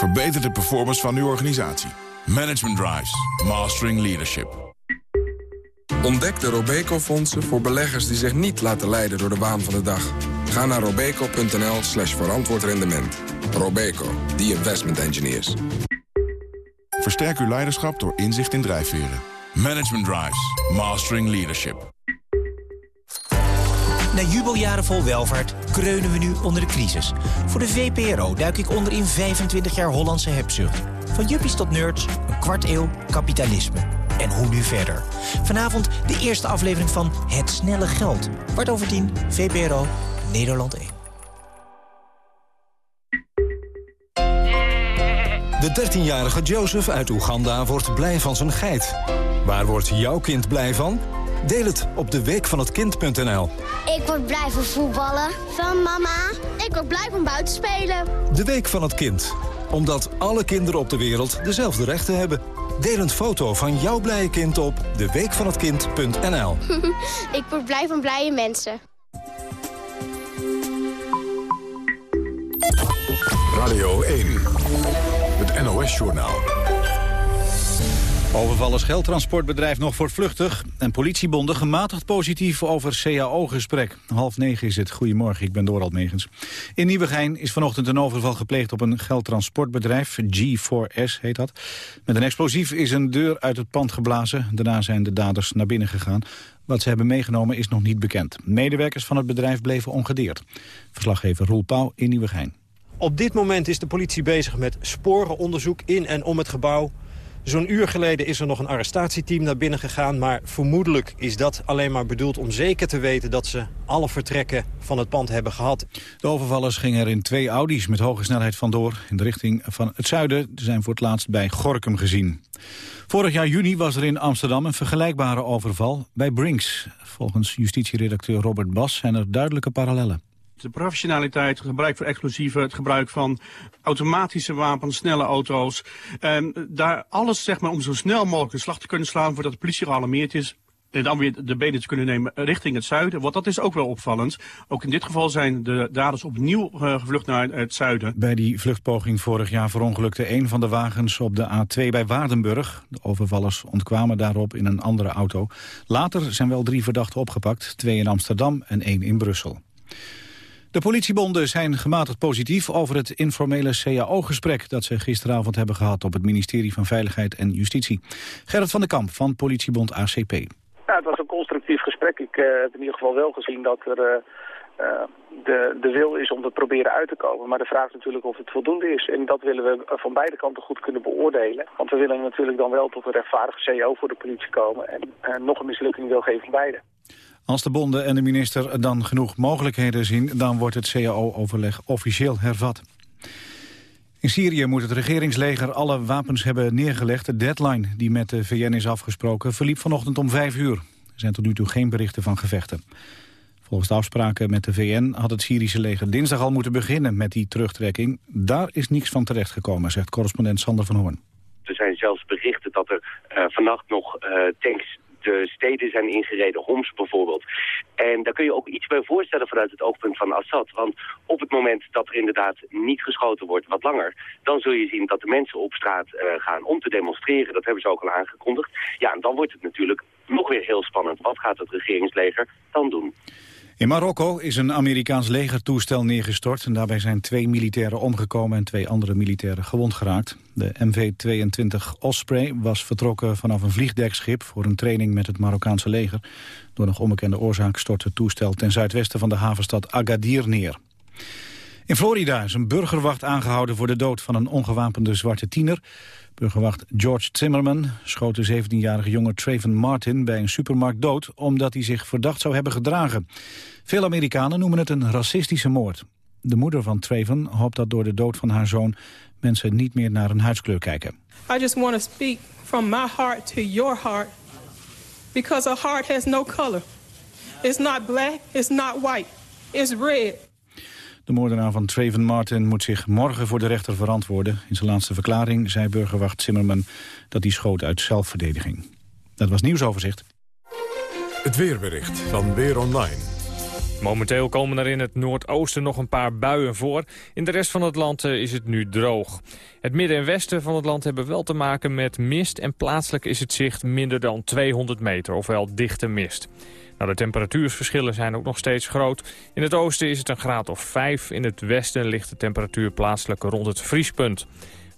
Verbeter de performance van uw organisatie. Management Drives. Mastering Leadership. Ontdek de Robeco-fondsen voor beleggers die zich niet laten leiden door de waan van de dag. Ga naar robeco.nl slash verantwoord rendement. Robeco, the investment engineers. Versterk uw leiderschap door inzicht in drijfveren. Management Drives. Mastering Leadership. Na jubeljaren vol welvaart kreunen we nu onder de crisis. Voor de VPRO duik ik onder in 25 jaar Hollandse hebzucht. Van juppies tot nerds, een kwart eeuw kapitalisme. En hoe nu verder? Vanavond de eerste aflevering van Het Snelle Geld. Kwart over tien, VPRO, Nederland 1. De 13-jarige Joseph uit Oeganda wordt blij van zijn geit. Waar wordt jouw kind blij van? Deel het op de week van het kind.nl. Ik word blij van voetballen. Van mama. Ik word blij van buiten spelen. De week van het kind. Omdat alle kinderen op de wereld dezelfde rechten hebben. Deel een foto van jouw blije kind op deweekvanhetkind.nl. ik word blij van blije mensen. Radio 1. Het NOS-journaal. Overvallers geldtransportbedrijf nog voortvluchtig. En politiebonden gematigd positief over CAO-gesprek. Half negen is het. Goedemorgen, ik ben Dorald Megens. In Nieuwegein is vanochtend een overval gepleegd op een geldtransportbedrijf. G4S heet dat. Met een explosief is een deur uit het pand geblazen. Daarna zijn de daders naar binnen gegaan. Wat ze hebben meegenomen is nog niet bekend. Medewerkers van het bedrijf bleven ongedeerd. Verslaggever Roel Pauw in Nieuwegein. Op dit moment is de politie bezig met sporenonderzoek in en om het gebouw. Zo'n uur geleden is er nog een arrestatieteam naar binnen gegaan... maar vermoedelijk is dat alleen maar bedoeld om zeker te weten... dat ze alle vertrekken van het pand hebben gehad. De overvallers gingen er in twee Audi's met hoge snelheid vandoor... in de richting van het zuiden. Ze zijn voor het laatst bij Gorkum gezien. Vorig jaar juni was er in Amsterdam een vergelijkbare overval bij Brinks. Volgens justitieredacteur Robert Bas zijn er duidelijke parallellen de professionaliteit, het gebruik van explosieven, het gebruik van automatische wapens, snelle auto's. En daar alles zeg maar om zo snel mogelijk een slag te kunnen slaan voordat de politie gealarmeerd is. En dan weer de benen te kunnen nemen richting het zuiden. Want dat is ook wel opvallend. Ook in dit geval zijn de daders opnieuw uh, gevlucht naar het zuiden. Bij die vluchtpoging vorig jaar verongelukte een van de wagens op de A2 bij Waardenburg. De overvallers ontkwamen daarop in een andere auto. Later zijn wel drie verdachten opgepakt. Twee in Amsterdam en één in Brussel. De politiebonden zijn gematigd positief over het informele CAO-gesprek... dat ze gisteravond hebben gehad op het ministerie van Veiligheid en Justitie. Gerrit van den Kamp van politiebond ACP. Ja, het was een constructief gesprek. Ik uh, heb in ieder geval wel gezien dat er uh, uh, de, de wil is om te proberen uit te komen. Maar de vraag is natuurlijk of het voldoende is. En dat willen we van beide kanten goed kunnen beoordelen. Want we willen natuurlijk dan wel tot een rechtvaardige CAO voor de politie komen. En nog een mislukking wil geven van beide. Als de bonden en de minister dan genoeg mogelijkheden zien... dan wordt het CAO-overleg officieel hervat. In Syrië moet het regeringsleger alle wapens hebben neergelegd. De deadline die met de VN is afgesproken verliep vanochtend om vijf uur. Er zijn tot nu toe geen berichten van gevechten. Volgens de afspraken met de VN had het Syrische leger dinsdag al moeten beginnen met die terugtrekking. Daar is niets van terechtgekomen, zegt correspondent Sander van Hoorn. Er zijn zelfs berichten dat er uh, vannacht nog uh, tanks de steden zijn ingereden, Homs bijvoorbeeld. En daar kun je ook iets bij voorstellen vanuit het oogpunt van Assad. Want op het moment dat er inderdaad niet geschoten wordt, wat langer... dan zul je zien dat de mensen op straat uh, gaan om te demonstreren. Dat hebben ze ook al aangekondigd. Ja, en dan wordt het natuurlijk nog weer heel spannend. Wat gaat het regeringsleger dan doen? In Marokko is een Amerikaans legertoestel neergestort... en daarbij zijn twee militairen omgekomen en twee andere militairen gewond geraakt. De MV-22 Osprey was vertrokken vanaf een vliegdekschip... voor een training met het Marokkaanse leger. Door nog onbekende oorzaak stort het toestel ten zuidwesten van de havenstad Agadir neer. In Florida is een burgerwacht aangehouden voor de dood van een ongewapende zwarte tiener. Burgerwacht George Zimmerman schoot de 17-jarige jongen Trayvon Martin bij een supermarkt dood omdat hij zich verdacht zou hebben gedragen. Veel Amerikanen noemen het een racistische moord. De moeder van Trayvon hoopt dat door de dood van haar zoon mensen niet meer naar een huidskleur kijken. I just want to speak from my heart to your heart because a heart has no color. It's not black, it's not white, it's red. De moordenaar van Traven Martin moet zich morgen voor de rechter verantwoorden. In zijn laatste verklaring zei burgerwacht Zimmerman dat hij schoot uit zelfverdediging. Dat was nieuwsoverzicht. Het weerbericht van Weer Online. Momenteel komen er in het noordoosten nog een paar buien voor. In de rest van het land eh, is het nu droog. Het midden en westen van het land hebben wel te maken met mist... en plaatselijk is het zicht minder dan 200 meter, ofwel dichte mist. Nou, de temperatuurverschillen zijn ook nog steeds groot. In het oosten is het een graad of 5. In het westen ligt de temperatuur plaatselijk rond het vriespunt.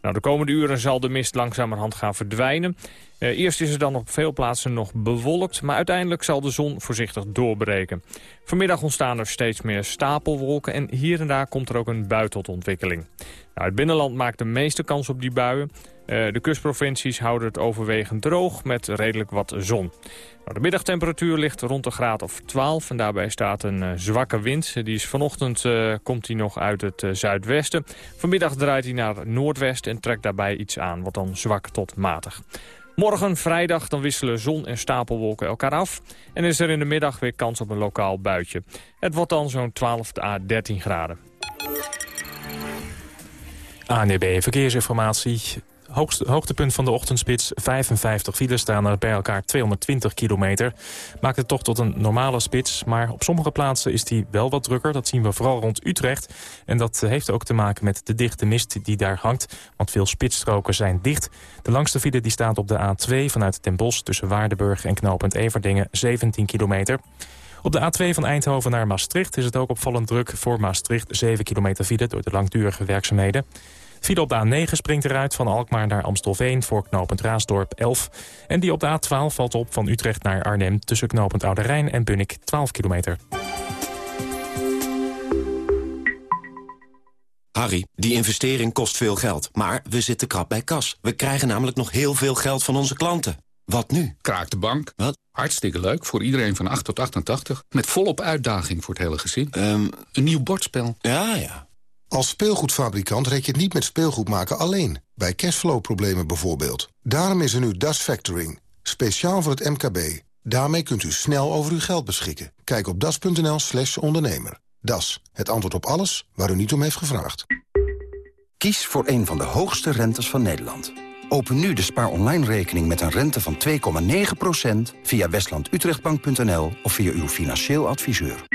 Nou, de komende uren zal de mist langzamerhand gaan verdwijnen. Eh, eerst is het dan op veel plaatsen nog bewolkt, maar uiteindelijk zal de zon voorzichtig doorbreken. Vanmiddag ontstaan er steeds meer stapelwolken en hier en daar komt er ook een bui tot ontwikkeling. Nou, het binnenland maakt de meeste kans op die buien. Eh, de kustprovincies houden het overwegend droog met redelijk wat zon. Nou, de middagtemperatuur ligt rond de graad of 12 en daarbij staat een uh, zwakke wind. Die is vanochtend komt hij nog uit het zuidwesten. Vanmiddag draait hij naar noordwest en trekt daarbij iets aan, wat dan zwak tot matig. Morgen, vrijdag, dan wisselen zon en stapelwolken elkaar af. En is er in de middag weer kans op een lokaal buitje. Het wordt dan zo'n 12 à 13 graden. ANB Verkeersinformatie. Hoogste, hoogtepunt van de ochtendspits, 55 files staan er bij elkaar 220 kilometer. Maakt het toch tot een normale spits, maar op sommige plaatsen is die wel wat drukker. Dat zien we vooral rond Utrecht. En dat heeft ook te maken met de dichte mist die daar hangt, want veel spitsstroken zijn dicht. De langste file die staat op de A2 vanuit Den Bosch tussen Waardenburg en knooppunt Everdingen, 17 kilometer. Op de A2 van Eindhoven naar Maastricht is het ook opvallend druk. Voor Maastricht 7 kilometer file door de langdurige werkzaamheden. File op de A9 springt eruit van Alkmaar naar Amstelveen voor knooppunt Raasdorp 11. En die op de A12 valt op van Utrecht naar Arnhem tussen knooppunt Oude Rijn en Bunnik 12 kilometer. Harry, die investering kost veel geld, maar we zitten krap bij kas. We krijgen namelijk nog heel veel geld van onze klanten. Wat nu? Kraak de bank. Wat? Hartstikke leuk, voor iedereen van 8 tot 88. Met volop uitdaging voor het hele gezin. Um, een nieuw bordspel. Ja, ja. Als speelgoedfabrikant rek je het niet met speelgoed maken alleen. Bij cashflow-problemen bijvoorbeeld. Daarom is er nu Das Factoring. Speciaal voor het MKB. Daarmee kunt u snel over uw geld beschikken. Kijk op das.nl slash ondernemer. Das, het antwoord op alles waar u niet om heeft gevraagd. Kies voor een van de hoogste rentes van Nederland. Open nu de spaar online rekening met een rente van 2,9% via westlandutrechtbank.nl of via uw financieel adviseur.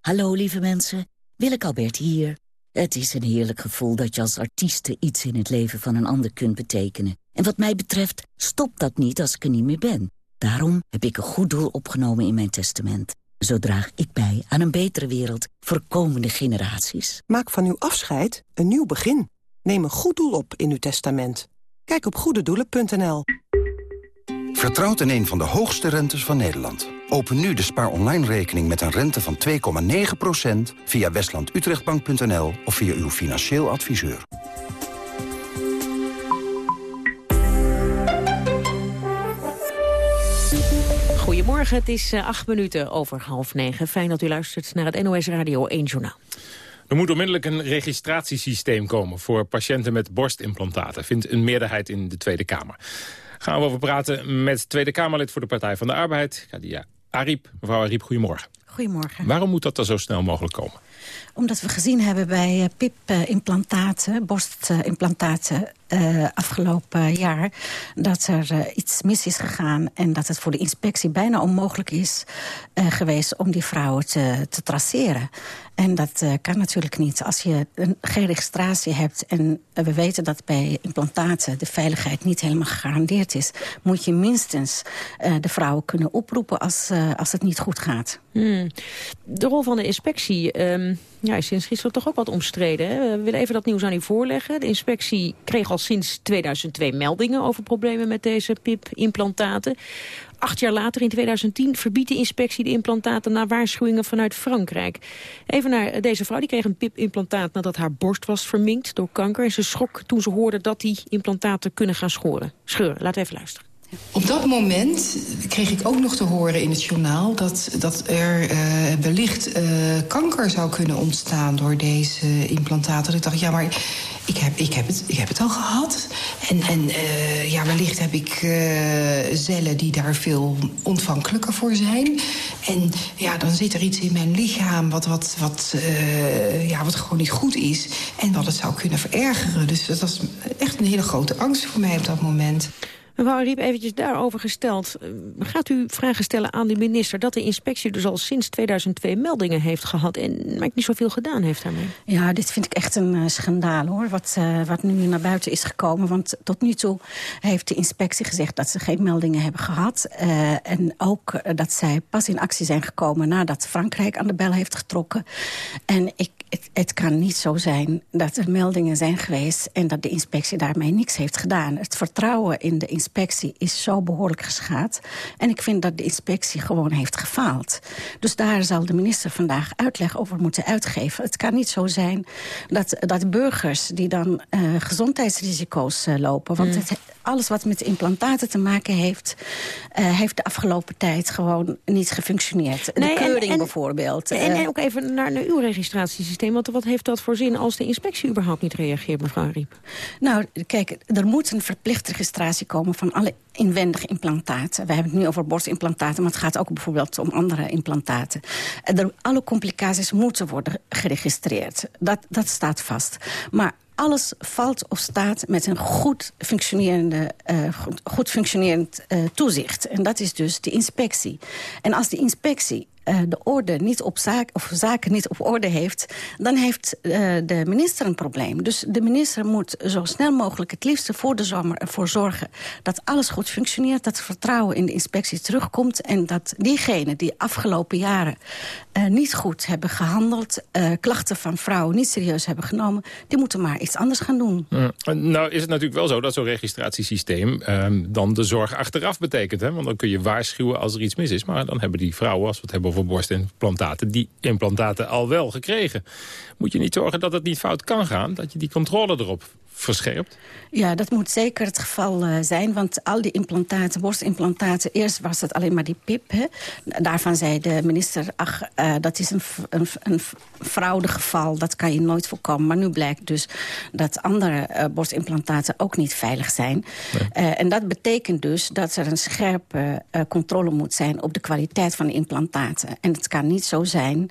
Hallo lieve mensen, Willeke Albert hier. Het is een heerlijk gevoel dat je als artieste iets in het leven van een ander kunt betekenen. En wat mij betreft stopt dat niet als ik er niet meer ben. Daarom heb ik een goed doel opgenomen in mijn testament. Zo draag ik bij aan een betere wereld voor komende generaties. Maak van uw afscheid een nieuw begin. Neem een goed doel op in uw testament. Kijk op goededoelen.nl. Vertrouwt in een van de hoogste rentes van Nederland. Open nu de spaar online rekening met een rente van 2,9% via westlandutrechtbank.nl of via uw financieel adviseur. Goedemorgen, het is uh, acht minuten over half negen. Fijn dat u luistert naar het NOS Radio 1 Journaal. Er moet onmiddellijk een registratiesysteem komen voor patiënten met borstimplantaten, vindt een meerderheid in de Tweede Kamer. Gaan we over praten met Tweede Kamerlid voor de Partij van de Arbeid, Kadia Ariep. Mevrouw Ariep, goedemorgen. Goedemorgen. Waarom moet dat er zo snel mogelijk komen? Omdat we gezien hebben bij uh, PIP-implantaten, borstimplantaten... Uh, afgelopen jaar dat er uh, iets mis is gegaan... en dat het voor de inspectie bijna onmogelijk is geweest... om die vrouwen te, te traceren. En dat kan natuurlijk niet. Als je een, geen registratie hebt... en we weten dat bij implantaten de veiligheid niet helemaal gegarandeerd is... moet je minstens de vrouwen kunnen oproepen als, als het niet goed gaat. Hmm. De rol van de inspectie... Um ja, is sinds gisteren toch ook wat omstreden. Hè? We willen even dat nieuws aan u voorleggen. De inspectie kreeg al sinds 2002 meldingen over problemen met deze PIP-implantaten. Acht jaar later, in 2010, verbiedt de inspectie de implantaten... na waarschuwingen vanuit Frankrijk. Even naar deze vrouw, die kreeg een PIP-implantaat... nadat haar borst was verminkt door kanker. En ze schrok toen ze hoorde dat die implantaten kunnen gaan schoren. scheuren. Laten we even luisteren. Op dat moment kreeg ik ook nog te horen in het journaal... dat, dat er uh, wellicht uh, kanker zou kunnen ontstaan door deze implantaten. Ik dacht, ja, maar ik heb, ik heb, het, ik heb het al gehad. En, en uh, ja, wellicht heb ik cellen die daar veel ontvankelijker voor zijn. En ja, dan zit er iets in mijn lichaam wat, wat, wat, ja, wat gewoon niet goed is. En wat het zou kunnen verergeren. Dus dat was echt een hele grote angst voor mij op dat moment. Mevrouw Riep, eventjes daarover gesteld. Eh, gaat u vragen stellen aan de minister dat de inspectie dus al sinds 2002 meldingen heeft gehad en maar niet zoveel gedaan heeft daarmee? Ja, dit vind ik echt een uh, schandaal hoor, wat, uh, wat nu naar buiten is gekomen. Want tot nu toe heeft de inspectie gezegd dat ze geen meldingen hebben gehad. En ook dat zij pas in actie zijn gekomen nadat Frankrijk aan de bel heeft getrokken. En ik, het, het, kan niet zo zijn dat er meldingen zijn geweest... en dat de inspectie daarmee niks heeft gedaan. Het vertrouwen in de inspectie is zo behoorlijk geschaad. En ik vind dat de inspectie gewoon heeft gefaald. Dus daar zal de minister vandaag uitleg over moeten uitgeven. Het kan niet zo zijn dat, dat burgers die dan uh, gezondheidsrisico's uh, lopen... want het, alles wat met implantaten te maken heeft... Uh, heeft de afgelopen tijd gewoon niet gefunctioneerd. Nee, de keuring en, en, bijvoorbeeld. En, en, ook even naar, naar uw registratiesysteem. Want wat heeft dat voor zin als de inspectie überhaupt niet reageert, mevrouw Riep? Nou, kijk, er moet een verplichte registratie komen van alle inwendige implantaten. We hebben het nu over borstimplantaten, maar het gaat ook bijvoorbeeld om andere implantaten. Er, alle complicaties moeten worden geregistreerd. Dat, dat staat vast. Maar alles valt of staat met een goed, functionerende, uh, goed functionerend uh, toezicht. En dat is dus de inspectie. En als de inspectie uh, de orde niet op zaak, of zaken niet op orde heeft... dan heeft uh, de minister een probleem. Dus de minister moet zo snel mogelijk het liefste voor de zomer ervoor zorgen... dat alles goed functioneert, dat vertrouwen in de inspectie terugkomt... en dat diegenen die afgelopen jaren uh, niet goed hebben gehandeld... klachten van vrouwen niet serieus hebben genomen... die moeten maar iets anders gaan doen. Nou is het natuurlijk wel zo dat zo'n registratiesysteem... Ehm, dan de zorg achteraf betekent. Hè? Want dan kun je waarschuwen als er iets mis is. Maar dan hebben die vrouwen, als we het hebben over borstimplantaten... die implantaten al wel gekregen. Moet je niet zorgen dat het niet fout kan gaan? Dat je die controle erop verscherpt? Ja, dat moet zeker het geval uh, zijn. Want al die implantaten, borstimplantaten... eerst was het alleen maar die PIP. Hè. Daarvan zei de minister... ach, uh, dat is een, een, een fraudegeval, dat kan je nooit voorkomen. Maar nu blijkt dus dat andere uh, borstimplantaten ook niet veilig zijn. Nee. en dat betekent dus dat er een scherpe controle moet zijn... op de kwaliteit van de implantaten. En het kan niet zo zijn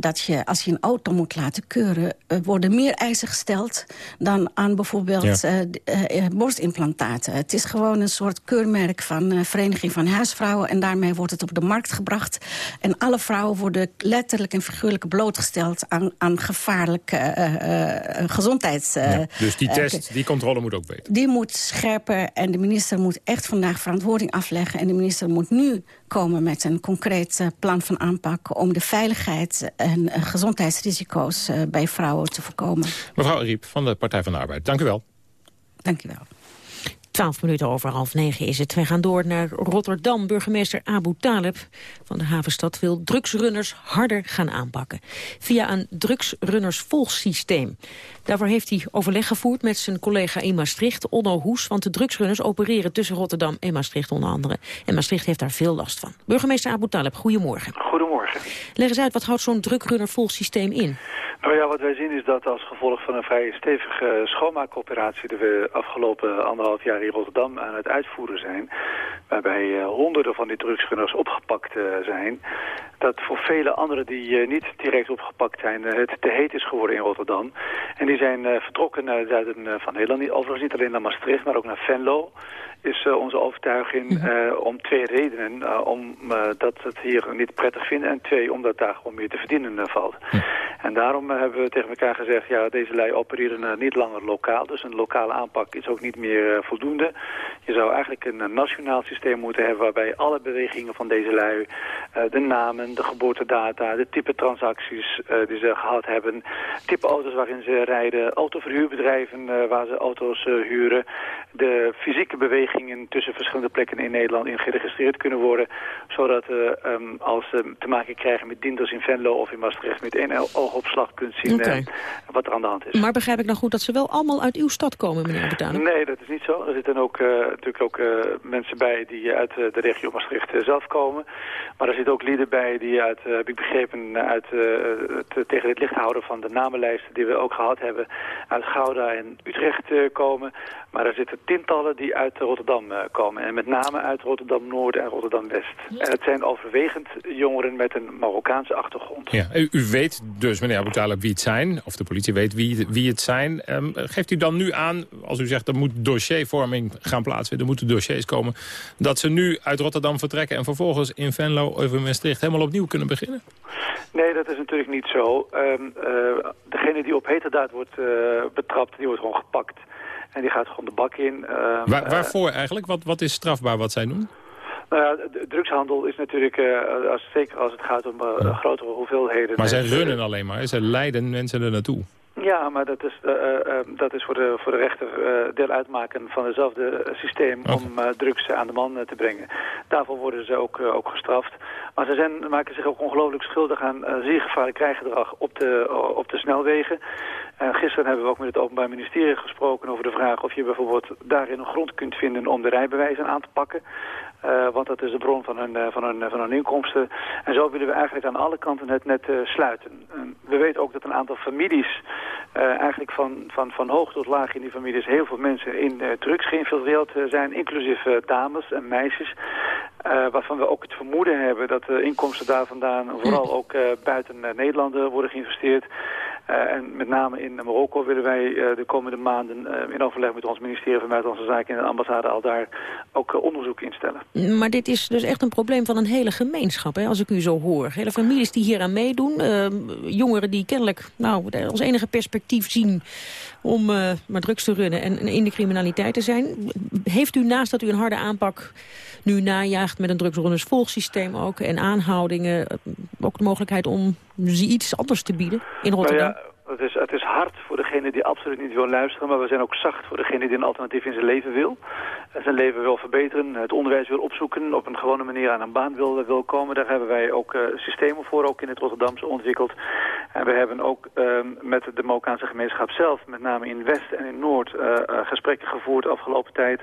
dat je, als je een auto moet laten keuren... worden meer eisen gesteld dan aan bijvoorbeeld ja. uh, uh, borstimplantaten. Het is gewoon een soort keurmerk van Vereniging van Huisvrouwen... en daarmee wordt het op de markt gebracht. En alle vrouwen worden letterlijk en figuurlijk blootgesteld... aan, aan gevaarlijke gezondheids... Ja, dus die test, die controle moet ook beter? Die moet scherper en de minister moet echt vandaag verantwoording afleggen... en de minister moet nu komen met een concreet plan van aanpak... om de veiligheid en gezondheidsrisico's bij vrouwen te voorkomen. Mevrouw Riep van de Partij van de Arbeid, dank u wel. Dank u wel. Twaalf minuten over half negen is het. We gaan door naar Rotterdam. Burgemeester Abu Taleb van de havenstad wil drugsrunners harder gaan aanpakken. Via een drugsrunnersvolgsysteem. Daarvoor heeft hij overleg gevoerd met zijn collega in Maastricht, Onno Hoes. Want de drugsrunners opereren tussen Rotterdam en Maastricht onder andere. En Maastricht heeft daar veel last van. Burgemeester Abu Taleb. Goedemorgen. Leg eens uit, wat houdt zo'n drugsrunnervolgsysteem in? Nou ja, wat wij zien is dat als gevolg van een vrij stevige schoonmaakoperatie... die we afgelopen anderhalf jaar in Rotterdam aan het uitvoeren zijn... waarbij uh, honderden van die drugsrunners opgepakt uh, zijn... dat voor vele anderen die uh, niet direct opgepakt zijn... het te heet is geworden in Rotterdam. En die zijn vertrokken naar het zuiden van Nederland. Overigens niet alleen naar Maastricht, maar ook naar Venlo is uh, onze overtuiging uh, om twee redenen. Uh, om dat het hier niet prettig vinden en twee, omdat daar gewoon meer te verdienen valt. En daarom hebben we tegen elkaar gezegd, ja, deze lui opereren niet langer lokaal. Dus een lokale aanpak is ook niet meer voldoende. Je zou eigenlijk een nationaal systeem moeten hebben waarbij alle bewegingen van deze lui, de namen, de geboortedata, de type transacties die ze gehad hebben, type auto's waarin ze rijden, autoverhuurbedrijven waar ze auto's huren, de fysieke bewegingen tussen verschillende plekken in Nederland in geregistreerd kunnen worden, zodat um, als ze te maken krijgen met dinders in Venlo of in Maastricht met één oogopslag kunt zien okay. wat er aan de hand is. Maar begrijp ik nou goed dat ze wel allemaal uit uw stad komen, meneer Betalen? Nee, dat is niet zo. Er zitten ook, uh, natuurlijk ook uh, mensen bij die uit uh, de regio Maastricht zelf komen. Maar er zitten ook lieden bij die uit, heb ik begrepen, uit het tegen het licht houden van de namenlijsten die we ook gehad hebben, uit Gouda en Utrecht komen. Maar er zitten tientallen die uit Rotterdam komen. En met name uit Rotterdam-Noord en Rotterdam-West. En het zijn overwegend jongeren met een Marokkaanse achtergrond. Ja, u, u weet dus, meneer Abu wie het zijn, of de politie weet wie, wie het zijn. Um, geeft u dan nu aan, als u zegt er moet dossiervorming gaan plaatsvinden, er moeten dossiers komen, dat ze nu uit Rotterdam vertrekken en vervolgens in Venlo of in Maastricht helemaal opnieuw kunnen beginnen? Nee, dat is natuurlijk niet zo. Um, uh, degene die op heterdaad wordt uh, betrapt, die wordt gewoon gepakt. En die gaat gewoon de bak in. Uh, Waar, waarvoor eigenlijk? Wat, wat is strafbaar wat zij doen? Nou ja, de drugshandel is natuurlijk, uh, als, zeker als het gaat om uh, ja. grotere hoeveelheden... Maar zij runnen alleen maar, ze leiden mensen er naartoe. Ja, maar dat is, uh, uh, dat is voor, de, voor de rechter uh, deel uitmaken van hetzelfde systeem okay. om drugs aan de man te brengen. Daarvoor worden ze ook, ook gestraft. Maar ze zijn, maken zich ook ongelooflijk schuldig aan zeer gevaarlijk krijggedrag op de, op de snelwegen. gisteren hebben we ook met het Openbaar Ministerie gesproken over de vraag of je bijvoorbeeld daarin een grond kunt vinden om de rijbewijzen aan te pakken. Want dat is de bron van hun, van, hun, van hun inkomsten. En zo willen we eigenlijk aan alle kanten het net sluiten. we weten ook dat een aantal families, eigenlijk van, van, van hoog tot laag in die families, heel veel mensen in drugs geïnfiltreerd zijn, inclusief dames en meisjes. waarvan we ook het vermoeden hebben dat de inkomsten daar vandaan vooral ook buiten Nederland worden geïnvesteerd. Uh, en met name in Marokko willen wij uh, de komende maanden uh, in overleg met ons ministerie van Buitenlandse Zaken en de ambassade al daar ook onderzoek instellen. Maar dit is dus echt een probleem van een hele gemeenschap, hè, als ik u zo hoor. Hele families die hier aan meedoen, jongeren die kennelijk nou, als enige perspectief zien om maar drugs te runnen en in de criminaliteit te zijn. Heeft u naast dat u een harde aanpak nu najaagt met een drugsrunnersvolgsysteem ook en aanhoudingen, ook de mogelijkheid om iets anders te bieden in Rotterdam? Nou ja, het is, het is hard voor degene die absoluut niet wil luisteren, maar we zijn ook zacht voor degene die een alternatief in zijn leven wil. Zijn leven wil verbeteren, het onderwijs wil opzoeken, op een gewone manier aan een baan wil, wil komen. Daar hebben wij ook uh, systemen voor, ook in het Rotterdamse ontwikkeld. En we hebben ook uh, met de Marokkaanse gemeenschap zelf, met name in West en in Noord, uh, gesprekken gevoerd de afgelopen tijd.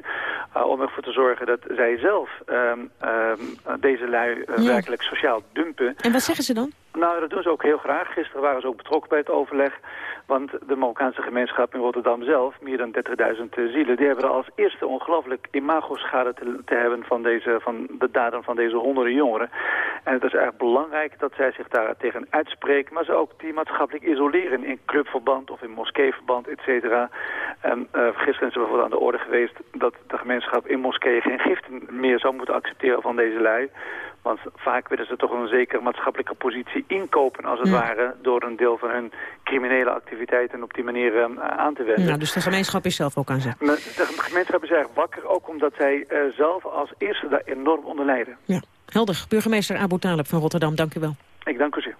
om ervoor te zorgen dat zij zelf ehm, ehm, deze lui ja. werkelijk sociaal dumpen. En wat zeggen ze dan? Nou, dat doen ze ook heel graag. Gisteren waren ze ook betrokken bij het overleg. Want de Marokkaanse gemeenschap in Rotterdam zelf, meer dan 30.000 zielen... die hebben er als eerste ongelooflijk imago-schade te, te, hebben van, deze, van de daden van deze honderden jongeren. En het is erg belangrijk dat zij zich daar tegen uitspreken... maar ze ook die maatschappelijk isoleren in clubverband of in moskeeverband, et cetera. En uh, gisteren is er bijvoorbeeld aan de orde geweest... dat de gemeenschap in moskeeën geen giften meer zou moeten accepteren van deze lui... Want vaak willen ze toch een zekere maatschappelijke positie inkopen, als het ja. ware, door een deel van hun criminele activiteiten op die manier uh, aan te wenden. Nou, dus de gemeenschap is zelf ook aan zet. De gemeenschap is erg wakker, ook omdat zij uh, zelf als eerste daar enorm onder lijden. Ja, helder. Burgemeester Abu Talib van Rotterdam, dank u wel. Ik dank u zeer.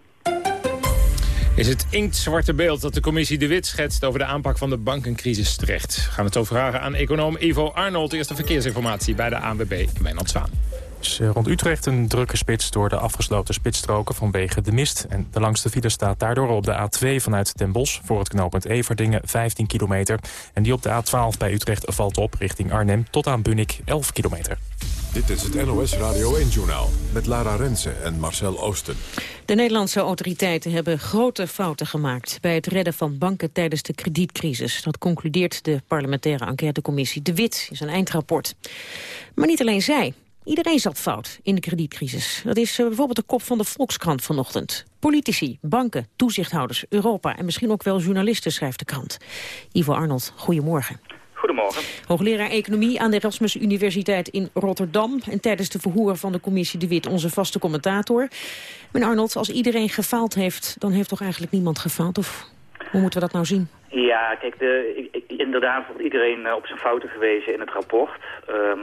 Is het inktzwarte beeld dat de commissie De Wit schetst over de aanpak van de bankencrisis terecht? We gaan het zo vragen aan econoom Ivo Arnold. Eerste verkeersinformatie bij de ANWB, Wijnand Zwaan is rond Utrecht een drukke spits door de afgesloten spitsstroken vanwege de mist. En de langste file staat daardoor op de A2 vanuit Den Bosch voor het knooppunt Everdingen 15 kilometer. En die op de A12 bij Utrecht valt op richting Arnhem tot aan Bunnik 11 kilometer. Dit is het NOS Radio 1-journaal met Lara Rensen en Marcel Oosten. De Nederlandse autoriteiten hebben grote fouten gemaakt... bij het redden van banken tijdens de kredietcrisis. Dat concludeert de parlementaire enquêtecommissie De Wit in zijn eindrapport. Maar niet alleen zij. Iedereen zat fout in de kredietcrisis. Dat is uh, bijvoorbeeld de kop van de Volkskrant vanochtend. Politici, banken, toezichthouders, Europa en misschien ook wel journalisten, schrijft de krant. Ivo Arnold, goedemorgen. Goedemorgen. Hoogleraar Economie aan de Erasmus Universiteit in Rotterdam. En tijdens de verhoor van de commissie De Wit onze vaste commentator. Meneer Arnold, als iedereen gefaald heeft, dan heeft toch eigenlijk niemand gefaald? Of hoe moeten we dat nou zien? Ja, kijk, de, inderdaad wordt iedereen op zijn fouten gewezen in het rapport. Ehm,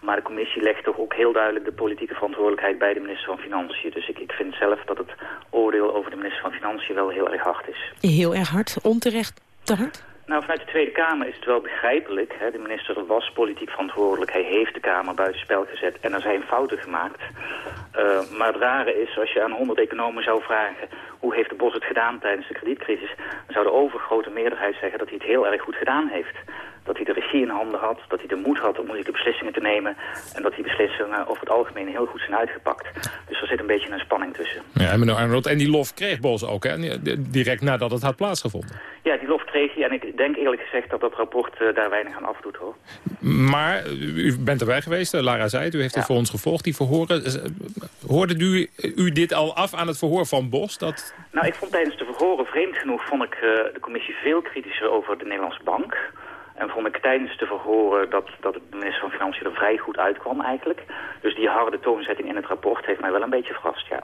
maar de commissie legt toch ook heel duidelijk de politieke verantwoordelijkheid bij de minister van Financiën. Dus ik, ik vind zelf dat het oordeel over de minister van Financiën wel heel erg hard is. Heel erg hard? Onterecht te hard? Nou, vanuit de Tweede Kamer is het wel begrijpelijk. Hè. De minister was politiek verantwoordelijk. Hij heeft de Kamer buitenspel gezet en er zijn fouten gemaakt. Uh, maar het rare is, als je aan 100 economen zou vragen... hoe heeft de Bos het gedaan tijdens de kredietcrisis... dan zou de overgrote meerderheid zeggen dat hij het heel erg goed gedaan heeft dat hij de regie in handen had, dat hij de moed had om moeilijke beslissingen te nemen en dat die beslissingen over het algemeen heel goed zijn uitgepakt. Dus er zit een beetje een spanning tussen. Ja, en, Arnold, en die lof kreeg Bos ook, hè? direct nadat het had plaatsgevonden. Ja, die lof kreeg hij en ik denk eerlijk gezegd dat dat rapport uh, daar weinig aan afdoet. hoor. Maar u bent erbij geweest, eh, Lara zei het, u heeft het voor ons gevolgd, die verhoren. Hoorde u, u dit al af aan het verhoor van Bos? Dat... Nou, ik vond tijdens de verhoren, vreemd genoeg, vond ik uh, de commissie veel kritischer over de Nederlandse bank. En vond ik tijdens de verhoren dat, dat de minister van Financiën er vrij goed uitkwam eigenlijk. Dus die harde toonzetting in het rapport heeft mij wel een beetje verrast, ja.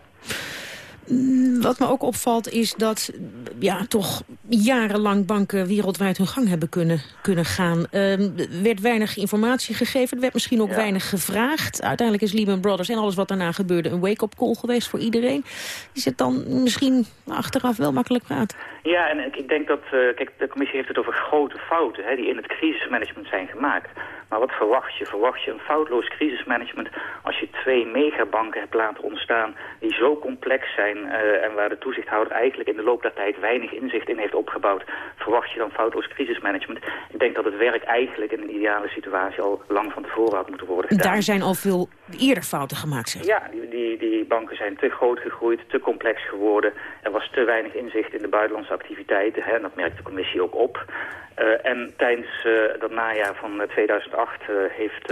Mm, wat me ook opvalt is dat ja, toch jarenlang banken wereldwijd hun gang hebben kunnen, kunnen gaan. Er werd weinig informatie gegeven, er werd misschien ook weinig gevraagd. Uiteindelijk is Lehman Brothers en alles wat daarna gebeurde een wake-up call geweest voor iedereen. Is het dan misschien achteraf wel makkelijk praten? Ja, en ik denk dat, uh, kijk, de commissie heeft het over grote fouten hè, die in het crisismanagement zijn gemaakt. Maar wat verwacht je? Verwacht je een foutloos crisismanagement als je twee megabanken hebt laten ontstaan die zo complex zijn uh, en waar de toezichthouder eigenlijk in de loop der tijd weinig inzicht in heeft opgebouwd? Verwacht je dan foutloos crisismanagement? Ik denk dat het werk eigenlijk in een ideale situatie al lang van tevoren had moeten worden gedaan. Daar zijn al veel eerder fouten gemaakt, zeg. Ja, die, die, die banken zijn te groot gegroeid, te complex geworden. Er was te weinig inzicht in de buitenlandse activiteiten. Hè, en dat merkt de commissie ook op. Uh, en tijdens uh, dat najaar van 2008 uh, heeft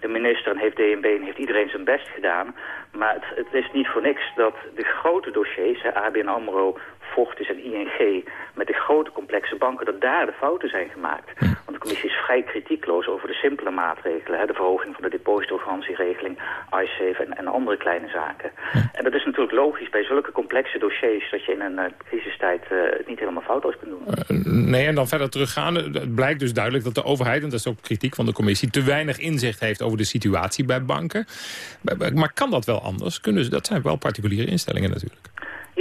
de minister en heeft DNB en heeft iedereen zijn best gedaan. Maar het, het, is niet voor niks dat de grote dossiers, hè, ABN AMRO, Fortis en ING, met de grote complexe banken, dat daar de fouten zijn gemaakt. Want de commissie is vrij kritiekloos over de simpele maatregelen. Hè, de verhoging van de depositogarantieregeling, iSafe en, en andere kleine zaken. En dat is natuurlijk logisch bij zulke complexe dossiers dat je in een crisistijd het niet helemaal foutloos kunt doen. nee, en dan verder teruggaan. Het blijkt dus duidelijk dat de overheid, en dat is ook kritiek van de commissie, te weinig inzicht heeft over de situatie bij banken. Maar kan dat wel anders? Kunnen ze, dat zijn wel particuliere instellingen natuurlijk.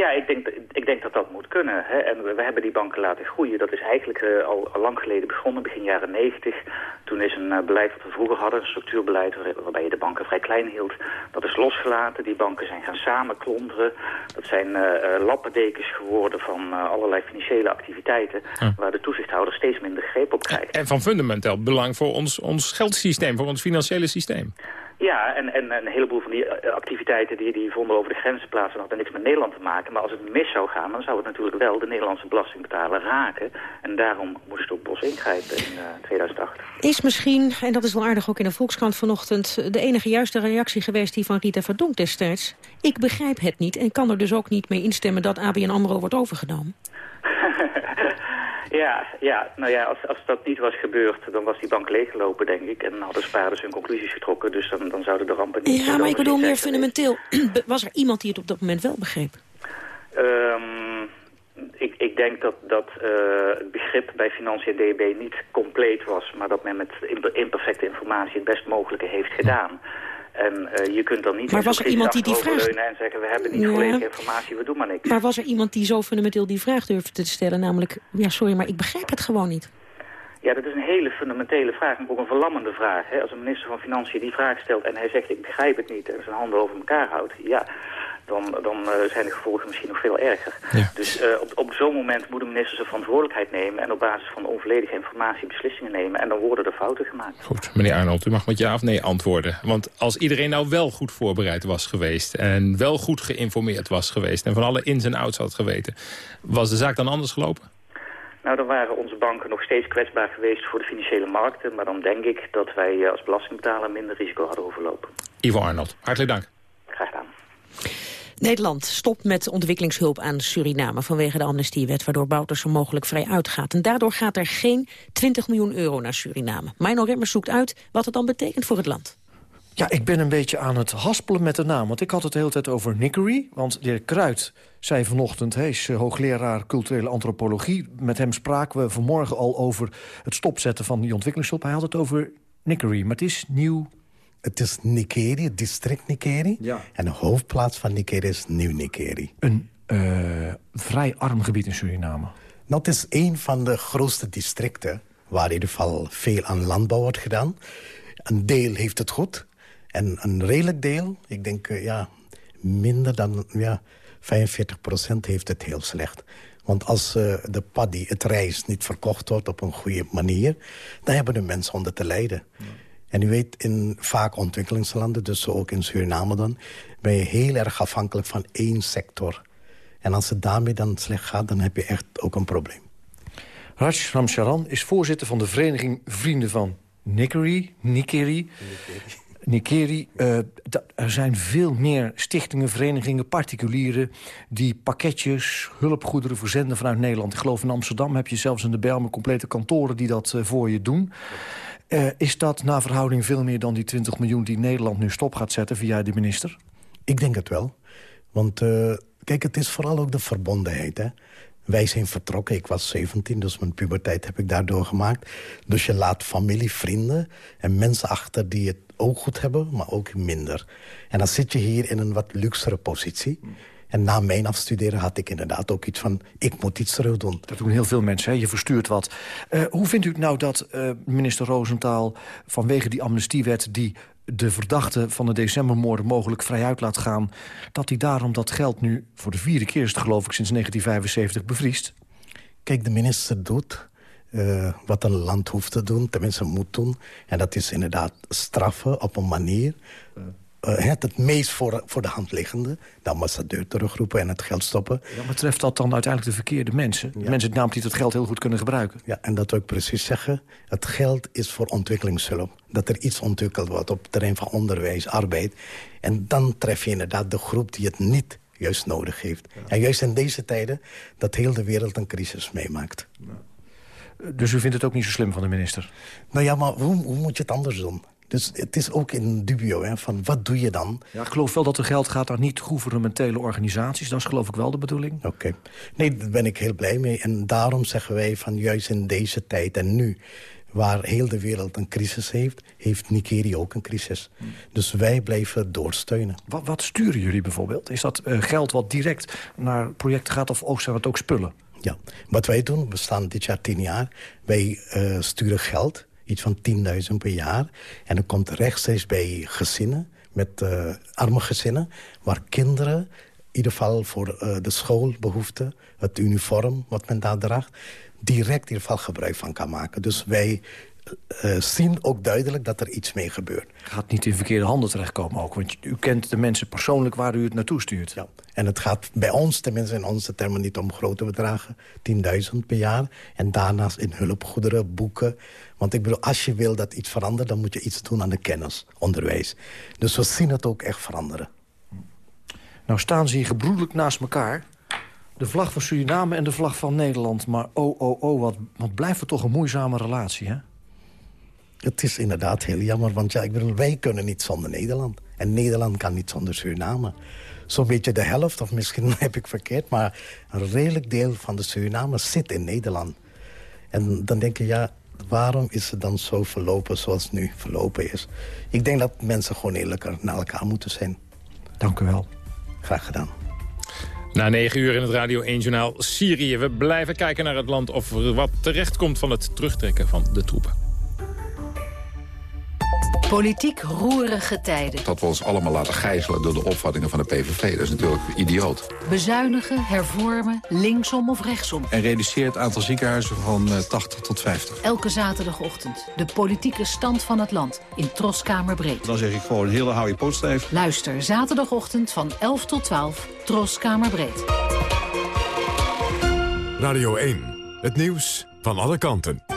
Ja, ik denk, ik denk dat dat moet kunnen. Hè. En we, we, hebben die banken laten groeien. Dat is eigenlijk uh, al, al, lang geleden begonnen, begin jaren 90. Toen is een uh, beleid dat we vroeger hadden, een structuurbeleid... waarbij je de banken vrij klein hield. Dat is losgelaten. Die banken zijn gaan samenklonteren. Dat zijn uh, lappendekens geworden van allerlei financiële activiteiten... waar de toezichthouder steeds minder greep op krijgt. En van fundamenteel belang voor ons, ons geldsysteem, voor ons financiële systeem. Ja, en, en een heleboel van die activiteiten die, die vonden over de grenzen plaats... en hadden niks met Nederland te maken. Maar als het mis zou gaan, dan zou het natuurlijk wel de Nederlandse belastingbetaler raken. En daarom moest ook Bos ingrijpen in uh, 2008. Is misschien, en dat is wel aardig ook in de Volkskrant vanochtend... de enige juiste reactie geweest die van Rita Verdonk destijds. Ik begrijp het niet en kan er dus ook niet mee instemmen... dat ABN AMRO wordt overgenomen. Ja, ja, nou ja, als, als dat niet was gebeurd, dan was die bank leeggelopen, denk ik. En hadden spaarders hun conclusies getrokken, dus dan, dan zouden de rampen niet... Ja, maar ik bedoel meer fundamenteel. Was er iemand die het op dat moment wel begreep? Um, ik, ik denk dat, dat uh, het begrip bij Financiën en DB niet compleet was... maar dat men met imperfecte informatie het best mogelijke heeft gedaan... En uh, je kunt dan niet maar was er iemand die die vraag... en zeggen we hebben niet ja. volledige informatie, we doen maar niks. Maar was er iemand die zo fundamenteel die vraag durfde te stellen? Namelijk, ja sorry, maar ik begrijp het gewoon niet. Ja, dat is een hele fundamentele vraag, maar ook een verlammende vraag. Hè? Als een minister van Financiën die vraag stelt en hij zegt ik begrijp het niet... en zijn handen over elkaar houdt, ja, dan, dan uh, zijn de gevolgen misschien nog veel erger. Ja. Dus uh, op, op zo'n moment moet de minister zijn verantwoordelijkheid nemen... en op basis van onvolledige informatie beslissingen nemen. En dan worden er fouten gemaakt. Goed, meneer Arnold, u mag met ja of nee antwoorden. Want als iedereen nou wel goed voorbereid was geweest... en wel goed geïnformeerd was geweest... en van alle ins en outs had geweten... was de zaak dan anders gelopen? Nou, dan waren onze banken nog steeds kwetsbaar geweest voor de financiële markten. Maar dan denk ik dat wij als belastingbetaler minder risico hadden overlopen. Ivo Arnold, hartelijk dank. Nederland stopt met ontwikkelingshulp aan Suriname vanwege de amnestiewet, waardoor Bouters er mogelijk vrij uitgaat. En daardoor gaat er geen 20 miljoen euro naar Suriname. Mino Remmers zoekt uit wat het dan betekent voor het land. Ja, ik ben een beetje aan het haspelen met de naam. Want ik had het de hele tijd over Nickery. Want de heer Kruid zei vanochtend... hij is eh, hoogleraar culturele antropologie. Met hem spraken we vanmorgen al over het stopzetten van die ontwikkelingshulp. Hij had het over Nickery, maar het is nieuw... Het is Nikeri, het district Nikeri. Ja. En de hoofdplaats van Nikeri is Nieuw Nikeri. Een uh, vrij arm gebied in Suriname. Het is een van de grootste districten... waar in ieder geval veel aan landbouw wordt gedaan. Een deel heeft het goed... En een redelijk deel, ik denk uh, ja, minder dan ja, 45 procent heeft het heel slecht. Want als uh, de paddy, het rijst, niet verkocht wordt op een goede manier... dan hebben de mensen onder te lijden. Ja. En u weet, in vaak ontwikkelingslanden, dus ook in Suriname dan... ben je heel erg afhankelijk van één sector. En als het daarmee dan slecht gaat, dan heb je echt ook een probleem. Raj Ramcharan is voorzitter van de vereniging Vrienden van Nikeri. Nikeri. Nikeri, uh, er zijn veel meer stichtingen, verenigingen, particulieren... die pakketjes, hulpgoederen verzenden vanuit Nederland. Ik geloof in Amsterdam heb je zelfs in de Bijlmer complete kantoren... die dat uh, voor je doen. Uh, is dat na verhouding veel meer dan die 20 miljoen... die Nederland nu stop gaat zetten via de minister? Ik denk het wel. Want kijk, het is vooral ook de verbondenheid, hè? Wij zijn vertrokken, ik was 17, dus mijn puberteit heb ik daardoor gemaakt. Dus je laat familie, vrienden en mensen achter die het ook goed hebben, maar ook minder. En dan zit je hier in een wat luxere positie. En na mijn afstuderen had ik inderdaad ook iets van... ik moet iets terug doen. Dat doen heel veel mensen, hè? je verstuurt wat. Uh, hoe vindt u nou dat uh, minister Roosentaal vanwege die amnestiewet... die de verdachte van de decembermoorden mogelijk vrijuit laat gaan... dat hij daarom dat geld nu, voor de vierde keer is het geloof ik... sinds 1975 bevriest? Kijk, de minister doet uh, wat een land hoeft te doen, tenminste moet doen. En dat is inderdaad straffen op een manier... Uh, het, het meest voor, voor de hand liggende. De ambassadeur terugroepen en het geld stoppen. Ja, maar treft dat dan uiteindelijk de verkeerde mensen? Ja. Mensen namelijk die dat geld heel goed kunnen gebruiken. Ja, en dat wil ik precies zeggen. Het geld is voor ontwikkelingshulp. Dat er iets ontwikkeld wordt op het terrein van onderwijs, arbeid. En dan tref je inderdaad de groep die het niet juist nodig heeft. Ja. En juist in deze tijden dat heel de wereld een crisis meemaakt. Ja. Dus u vindt het ook niet zo slim van de minister? Nou ja, maar hoe, hoe moet je het anders doen? Dus het is ook in dubio, hè, van wat doe je dan? Ja, ik geloof wel dat er geld gaat naar niet-gouvernementele organisaties. Dat is geloof ik wel de bedoeling. Oké. Okay. Nee, daar ben ik heel blij mee. En daarom zeggen wij van juist in deze tijd en nu waar heel de wereld een crisis heeft... heeft Nigeria ook een crisis. Hmm. Dus wij blijven doorsteunen. Wat, wat, sturen jullie bijvoorbeeld? Is dat uh, geld wat direct naar projecten gaat of zijn het ook spullen? Ja, wat wij doen, we staan dit jaar tien jaar. Wij uh, sturen geld, iets van 10.000 per jaar. En dat komt rechtstreeks bij gezinnen, met uh, arme gezinnen... waar kinderen, in ieder geval voor uh, de schoolbehoeften... het uniform wat men daar draagt, direct in ieder geval gebruik van kan maken. Dus wij uh, zien ook duidelijk dat er iets mee gebeurt. Gaat niet in verkeerde handen terechtkomen ook, want u kent de mensen persoonlijk waar u het naartoe stuurt. Ja, en het gaat bij ons, tenminste in onze termen, niet om grote bedragen. 10.000 per jaar. En daarnaast in hulpgoederen, boeken. Want ik bedoel, als je wil dat iets verandert, dan moet je iets doen aan de kennis, onderwijs. Dus we zien het ook echt veranderen. Nou staan ze hier gebroedelijk naast elkaar. De vlag van Suriname en de vlag van Nederland. Maar oh, oh, oh, wat, wat blijft het toch een moeizame relatie, hè? Het is inderdaad heel jammer, want ja, ik bedoel, wij kunnen niet zonder Nederland. En Nederland kan niet zonder Suriname. Zo'n beetje de helft, of misschien heb ik verkeerd... maar een redelijk deel van de Surinamers zit in Nederland. En dan denk je, ja, waarom is het dan zo verlopen zoals het nu verlopen is? Ik denk dat mensen gewoon eerlijker naar elkaar moeten zijn. Dank u wel. Graag gedaan. Na negen uur in het Radio 1-journaal Syrië. We blijven kijken naar het land of er wat terechtkomt van het terugtrekken van de troepen. Politiek roerige tijden. Dat we ons allemaal laten gijzelen door de opvattingen van de PVV. Dat is natuurlijk idioot. Bezuinigen, hervormen, linksom of rechtsom. En reduceert het aantal ziekenhuizen van 80 tot 50. Elke zaterdagochtend de politieke stand van het land in Troskamer Breed. Dan zeg ik gewoon heel hou je poot stijf. Luister zaterdagochtend van 11 tot 12 Troskamer Breed. Radio 1, het nieuws van alle kanten.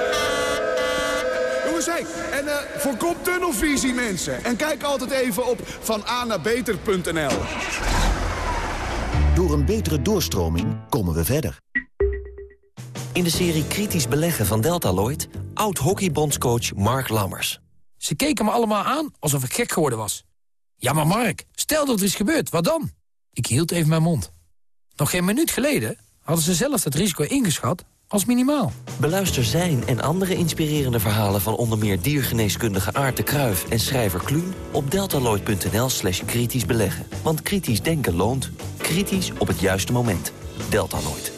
Hé, en uh, voorkom tunnelvisie mensen. En kijk altijd even op vananabeter.nl. Door een betere doorstroming komen we verder. In de serie Kritisch Beleggen van Deltaloid... oud-hockeybondscoach Mark Lammers. Ze keken me allemaal aan alsof ik gek geworden was. Ja, maar Mark, stel dat er is gebeurd, wat dan? Ik hield even mijn mond. Nog geen minuut geleden hadden ze zelf het risico ingeschat als minimaal. Beluister zijn en andere inspirerende verhalen... van onder meer diergeneeskundige Aart de Kruif en schrijver Kluun... op deltaloid.nl slash kritisch beleggen. Want kritisch denken loont. Kritisch op het juiste moment. Deltaloid.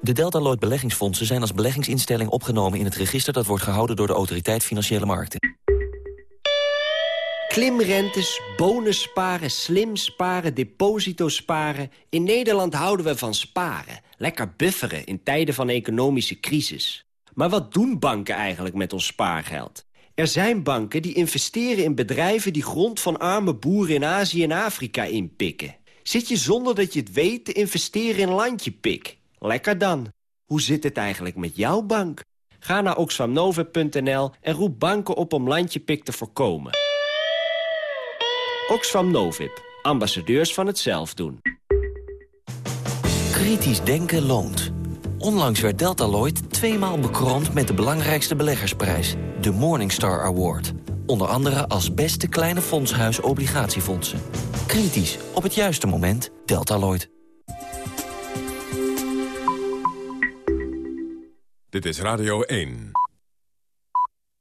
De Deltaloid beleggingsfondsen zijn als beleggingsinstelling opgenomen in het register... dat wordt gehouden door de Autoriteit Financiële Markten. Klimrentes, bonus sparen, slim sparen, depositosparen. In Nederland houden we van sparen. Lekker bufferen in tijden van economische crisis. Maar wat doen banken eigenlijk met ons spaargeld? Er zijn banken die investeren in bedrijven die grond van arme boeren in Azië en Afrika inpikken. Zit je zonder dat je het weet te investeren in landje-pik? Lekker dan. Hoe zit het eigenlijk met jouw bank? Ga naar oxfamnovip.nl en roep banken op om landje-pik te voorkomen. Oxfam Novib, ambassadeurs van het zelf doen. Kritisch denken loont. Onlangs werd Deltaloid tweemaal bekroond met de belangrijkste beleggersprijs, de Morningstar Award. Onder andere als beste kleine fondshuis obligatiefondsen. Kritisch, op het juiste moment, Deltaloid. Dit is Radio 1.